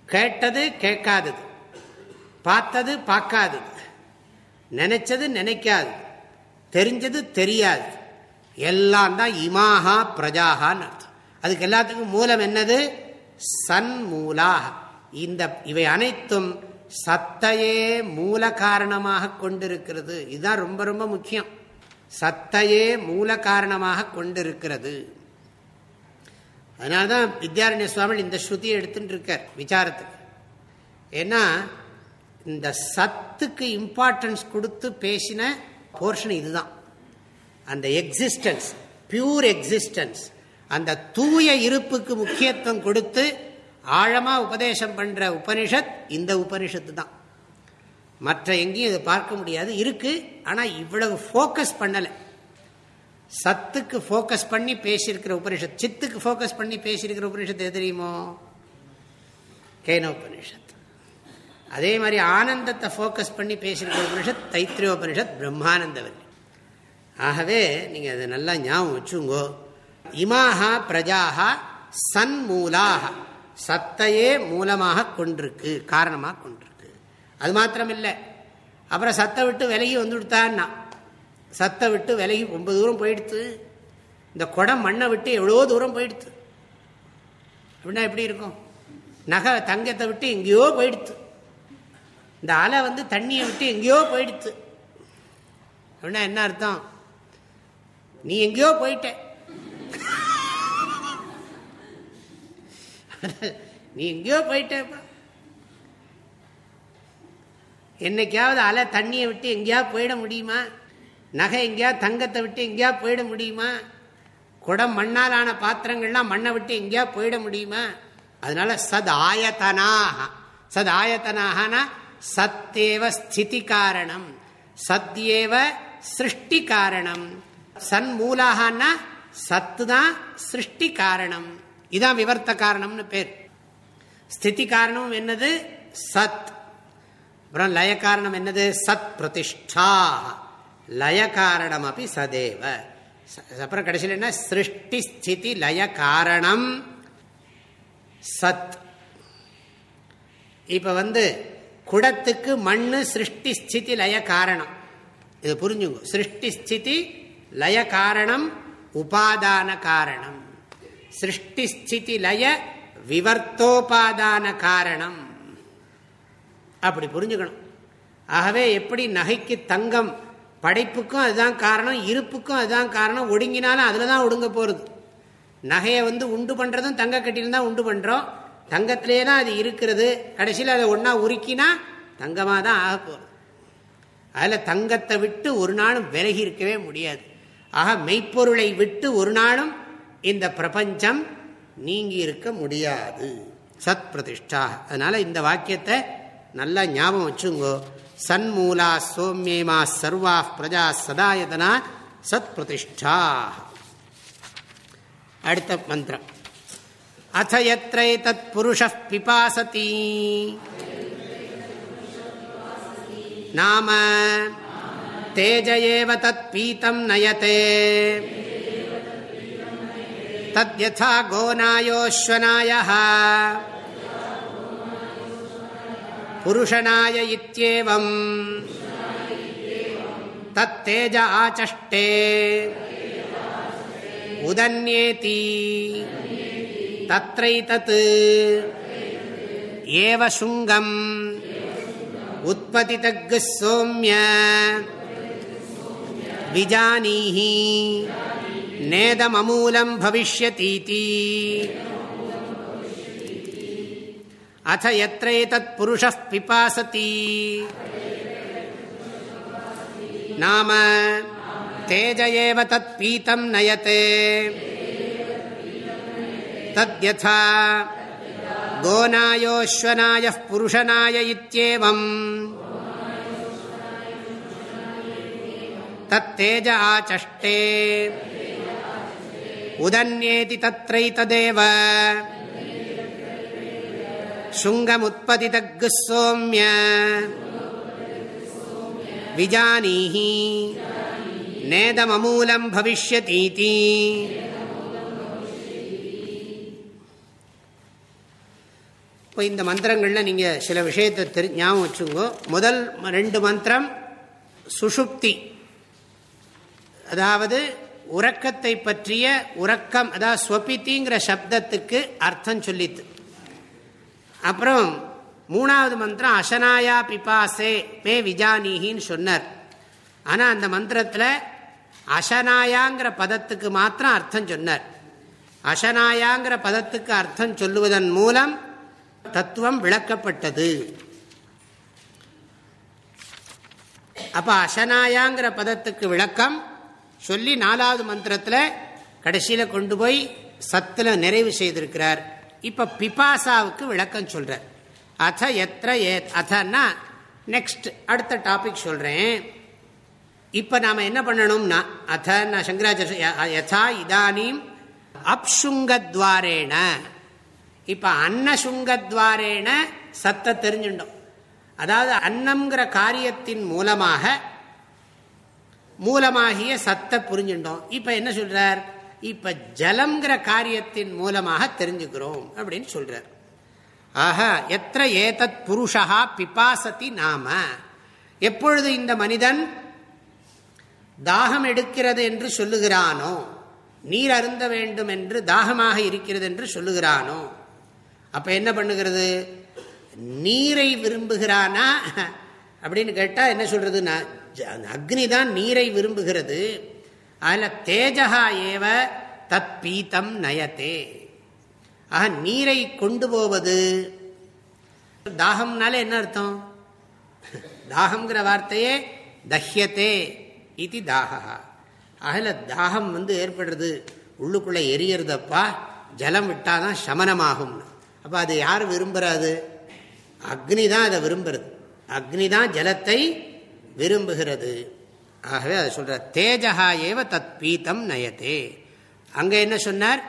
கேட்டது கேட்காதது. பார்த்தது பார்க்காதது. நினைச்சது நினைக்காது. தெரிஞ்சது தெரியாது. எல்லாம் தான் இமாகா பிரஜாகான்னு அர்த்தம். அதுக்கு எல்லாத்துக்கும் மூலம் என்னது? சன்மூலாக இந்த இவை அனைத்தும் சத்தையே மூல காரணமாக கொண்டிருக்கிறது. இதுதான் ரொம்ப ரொம்ப முக்கியம். சத்தையே மூல காரணமாக கொண்டிருக்கிறது. அதனால்தான் வித்யாரண்ய சுவாமி இந்த ஸ்ருதியை எடுத்துட்டு இருக்கார் விசாரத்துக்கு. ஏன்னா இந்த சத்துக்கு இம்பார்ட்டன்ஸ் கொடுத்து பேசின போர்ஷன் இதுதான். அந்த எக்ஸிஸ்டன்ஸ் பியூர் எக்ஸிஸ்டன்ஸ் அந்த தூய இருப்புக்கு முக்கியத்துவம் கொடுத்து ஆழமாக உபதேசம் பண்ணுற உபனிஷத் இந்த உபனிஷத்து தான். மற்ற எங்கேயும் இதை பார்க்க முடியாது. இருக்குது ஆனால் இவ்வளவு ஃபோக்கஸ் பண்ணலை. சத்துக்கு ஃபோக்கஸ் பண்ணி பேசியிருக்கிற உபனிஷத் சித்துக்கு ஃபோக்கஸ் பண்ணி பேசியிருக்கிற உபனிஷத்து எது தெரியுமோ? கேனோபனிஷத். அதே மாதிரி ஆனந்தத்தை ஃபோக்கஸ் பண்ணி பேசியிருக்கிற உபனிஷத் தைத்திரியோபனிஷத் பிரம்மானந்தவல்லி. ஆகவே நீங்கள் அதை நல்லா ஞாபகம் வச்சுங்கோ. இமாகா பிரஜாகா சன்மூலாக சத்தையே மூலமாக கொண்டிருக்கு காரணமாக கொண்டிருக்கு. அது மாத்திரம் இல்லை அப்புறம் சத்தை விட்டு விலகி வந்துவிட்டான்னா சத்தை விட்டு விலகி ரொம்ப தூரம் போயிடுத்து இந்த குடம் மண்ணை விட்டு எவ்வளோ தூரம் போயிடுத்து. அப்படின்னா எப்படி இருக்கும்? நகை தங்கத்தை விட்டு எங்கேயோ போயிடுத்து. இந்த அலை வந்து தண்ணியை விட்டு எங்கேயோ போயிடுத்து. அப்படின்னா என்ன அர்த்தம்? நீ எங்கேயோ போயிட்ட. நீ எங்கேயோ போயிட்டேப்பா. என்னைக்காவது அலை தண்ணியை விட்டு எங்கேயாவது போயிட முடியுமா? நகை எங்கேயாவது தங்கத்தை விட்டு எங்கேயாவது போயிட முடியுமா? குடம் மண்ணால் ஆன பாத்திரங்கள்லாம் மண்ணை விட்டு எங்கேயாவது போயிட முடியுமா? அதனால சத் ஆயத்தனாக சத் ஆயத்தனாகனா சத்தேவ ஸ்திதி காரணம். சத்யேவ சிருஷ்டி காரணம். சன்மூலாகனா சத்து தான் சிருஷ்டி காரணம். இதான் விவர்த்த காரணம்னு பேர். ஸ்திதி காரணம் என்னது? சத். அப்புறம் லய காரணம் என்னது? சத் பிரதிஷ்டா. லய காரணம் அப்படி சதேவ அப்புறம் கடைசியில் என்ன? சிருஷ்டி ஸ்திதி லய காரணம். சத். இப்போ வந்து குடத்துக்கு மண் சிருஷ்டி ஸ்திதி லய காரணம். இது புரிஞ்சுங்க. சிருஷ்டி ஸ்திதி லய காரணம் உபாதான காரணம். சிருஷ்டிஸ்திதி லய விவர்த்தோபாதான காரணம். அப்படி புரிஞ்சுக்கணும். ஆகவே எப்படி நகைக்கு தங்கம் படைப்புக்கும் அதுதான் காரணம் இருப்புக்கும் அதுதான் காரணம் ஒடுங்கினாலும் அதில் தான் ஒடுங்க போகிறது நகையை வந்து உண்டு பண்ணுறதும் தங்க கட்டியில் தான் உண்டு பண்ணுறோம் தங்கத்திலே தான் அது இருக்கிறது. கடைசியில் அதை ஒன்றா உருக்கினா தங்கமாக தான் ஆக போகிறது அதில் தங்கத்தை விட்டு ஒரு நாளும் விலகி இருக்கவே முடியாது. ஆக மெய்ப்பொருளை விட்டு ஒரு நாளும் இந்த பிரபஞ்சம் நீங்கி இருக்க முடியாது. சத் பிரதிஷ்டா அதனால இந்த வாக்கியத்தை நல்லா ஞாபகம் வச்சுங்கோ. சன்மூலா சோமியமா சர்வா பிரஜா சதாயதனா சத் பிரதிஷ்டா அடுத்த மந்திரம். அத்த எத்தை தத் புருஷ பிபாசதி. நாம தேஜ ஏவ தத் பீத்தம் நயத்தே. तद्यथा गोनायोश्वनायः पुरुषनाय इत्येवम् तत्तेज आचष्टे उदन्येति तत्रैतत् एव शुङ्गम् उत्पतितग्ः सौम्य विजानीहि நேதமமூலம் பவிஷ்யதீதி அத எத்தைதத் புருஷ பிபாசதி நாம தேஜயேவ தத் பீத்தம் நயத்தே தத்யதா கோநாயோஸ்வனாய புருஷனாய இத்தியேவம் தத்தேஜ ஆச்சஷ்டே உதன்யேதி தத்தைததேவ சுங்கமுத்பதிதகு சோமிய விஜானீஹி நேதமமூலம் பவிஷ்யதீதி இப்போ இந்த மந்திரங்களில் நீங்கள் சில விஷயத்தை தெரி ஞாபகம் வச்சுங்கோ முதல் ரெண்டு மந்திரம் சுஷுப்தி. அதாவது உறக்கத்தை பற்றிய உறக்கம் அதாவது ஸ்வபித்திங்கிற சப்தத்துக்கு அர்த்தம் சொல்லித்து அப்புறம் மூணாவது மந்திரம் அசனாயா பிபாசே மே விஜானிகின்னு சொன்னார். ஆனால் அந்த மந்திரத்தில் அசனாயாங்கிற பதத்துக்கு மாத்திரம் அர்த்தம் சொன்னார். அசனாயாங்கிற பதத்துக்கு அர்த்தம் சொல்லுவதன் மூலம் தத்துவம் விளக்கப்பட்டது. அப்ப அசனாயாங்கிற பதத்துக்கு விளக்கம் சொல்லி நாலாவது மந்திரத்தில் கடைசியில் கொண்டு போய் சத்தில் நிறைவு செய்திருக்கிறார். இப்போ பிபாசாவுக்கு விளக்கம் சொல்கிறார் அத எத்த ஏ அதன்னா நெக்ஸ்ட் அடுத்த டாபிக் சொல்கிறேன் இப்போ நாம் என்ன பண்ணணும்னா அத சங்கராச்சாரிய யதா இதானீம் அப்சுங்கத்வாரேன. இப்போ அன்னசுங்கத்வாரேன சத்தை தெரிஞ்சுட்டோம். அதாவது அன்னம்ங்கிற காரியத்தின் மூலமாக மூலமாகிய சத்தை புரிஞ்சுட்டோம். இப்ப என்ன சொல்றார்? இப்ப ஜலம்ங்கிற காரியத்தின் மூலமாக தெரிஞ்சுக்கிறோம் அப்படின்னு சொல்றார். ஆக எத்த ஏதத் புருஷா பிபாசதி நாம? எப்பொழுது இந்த மனிதன் தாகம் எடுக்கிறது என்று சொல்லுகிறானோ நீர் அருந்த வேண்டும் என்று தாகமாக இருக்கிறது என்று சொல்லுகிறானோ அப்ப என்ன பண்ணுகிறது? நீரை விரும்புகிறானா? அப்படின்னு கேட்டால் என்ன சொல்றதுன்னா அக்னி தான் நீரை விரும்புகிறது. அதில் தேஜகா ஏவ தத் பீத்தம் நயத்தே. ஆக நீரை கொண்டு போவது. தாகம்னாலே என்ன அர்த்தம்? தாகம்ங்கிற வார்த்தையே தஹ்யத்தே இது தாகா அதில் தாகம் வந்து ஏற்படுறது. உள்ளுக்குள்ளே எரியறதப்பா ஜலம் விட்டாதான் சமனமாகும் அப்போ அது யார் விரும்புகிறாது அக்னி தான் அதை விரும்புறது. அக்னி தான் ஜலத்தை விரும்புகிறது. ஆகவே அதை சொல்ற தேஜகா ஏவ தத் பீத்தம் நயத்தே அங்க என்ன சொன்னார்?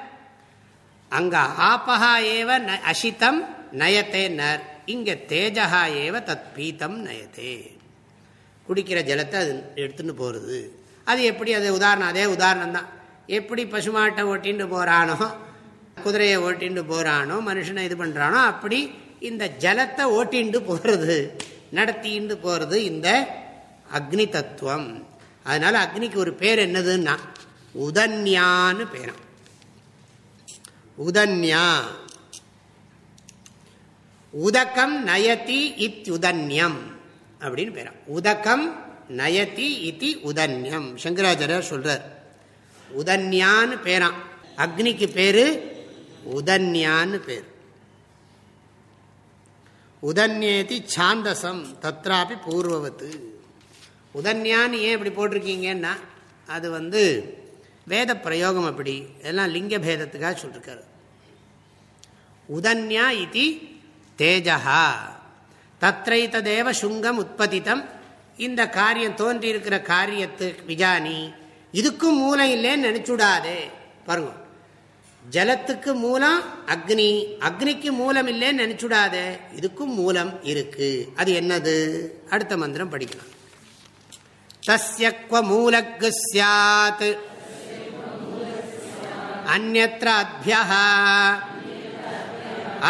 அங்க ஆபகா ஏவ அசித்தம் நயத்தேன்னார் இங்க தேஜகா ஏவ தத் பீத்தம் நயத்தே குடிக்கிற ஜலத்தை அது எடுத்துன்னு போகிறது அது எப்படி? அது உதாரணம் அதே உதாரணம் தான். எப்படி பசுமாட்டை ஓட்டின்னு போகிறானோ குதிரையை ஓட்டிண்டு போகிறானோ மனுஷனை இது பண்ணுறானோ அப்படி இந்த ஜலத்தை ஓட்டிண்டு போகிறது நடத்திண்டு போகிறது இந்த அக்னி தத்துவம் அதனால அக்னிக்கு ஒரு பேர் என்னதுன்னா உதன்யான்னு பேரும். உதன்யா. உதக்கம் நயதி இத்யுதன்யம் அப்படின்னு பேரும். உதகம் நயதி இத்தி உதன்யம். சங்கராச்சாரியர் சொல்றார். உதன்யான்னு பேரான் அக்னிக்கு பேரு உதன்யான்னு பேர். உதன்யேதி சாந்தசம் தத்ராபி பூர்வவத்து. உதன்யான்னு ஏன் இப்படி போட்டிருக்கீங்கன்னா அது வந்து வேத பிரயோகம் அப்படி. எல்லாம் லிங்க பேதத்துக்காக சொல்லிருக்காரு. உதன்யா இது தேஜா ததேவ சுங்கம் உற்பத்தித்தம் இந்த காரியம் தோன்றியிருக்கிற காரியத்து விஜானி இதுக்கும் மூலம் இல்லைன்னு நினைச்சுடாதே. பாருங்க. ஜலத்துக்கு மூலம் அக்னி அக்னிக்கு மூலம் இல்லைன்னு நினைச்சுடாத. இதுக்கும் மூலம் இருக்கு. அது என்னது? அடுத்த மந்திரம் படிக்கலாம். தஸ்யக்வ மூலக்கு சாத் அந்நத்திர அத்யா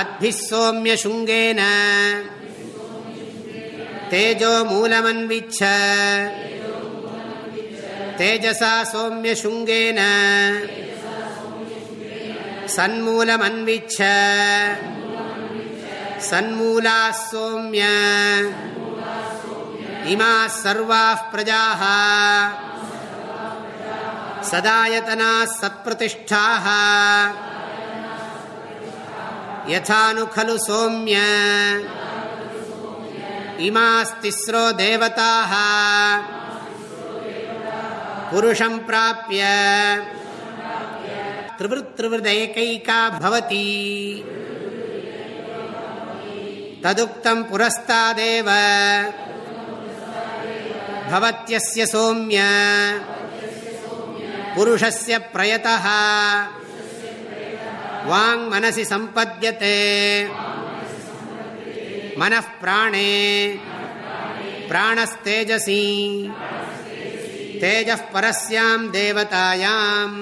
அத்பி சோமிய சுங்கேன தேஜோ மூலமன்விச்ச தேஜசா சோமிய சுங்கேன சன்மூலமன்விச்ச சன்மூலா சோமிய இமாः सर्वाः प्रजाः सदायतनाः सत्प्रतिष्ठाः यथानु खलु सोम्य इमास्तिस्रो देवताः पुरुषं प्राप्य त्रिवृत्त्रिवृदैकैका भवति तदुक्तं पुरस्तादेव भवत्यस्य सौम्य पुरुषस्य प्रयतः वाङ्मनसि सम्पद्यते मनःप्राणे प्राणस्तेजसी तेजः परस्यां देवतायाम्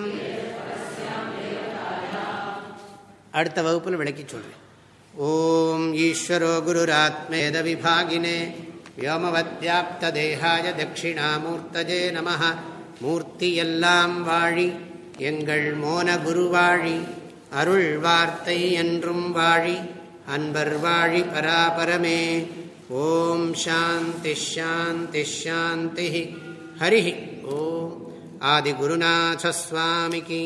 அடுத்த வகுப்பில் விளக்கி சொல்றேன் ஓம் ஈஸ்வரோ குருராத்மேத விபாகினே வியோமவத்யாப்தேகாய தட்சிணாமூர்த்தஜே நம மூர்த்தி எல்லாம் வாழி எங்கள் மோன குருவாழி அருள் வார்த்தை என்றும் வாழி அன்பர் வாழி பராபரமே. ஓம் சாந்தி ஷாந்தி ஷாந்தி ஹரி ஓம். ஆதிகுருநாசஸ்வாமிகி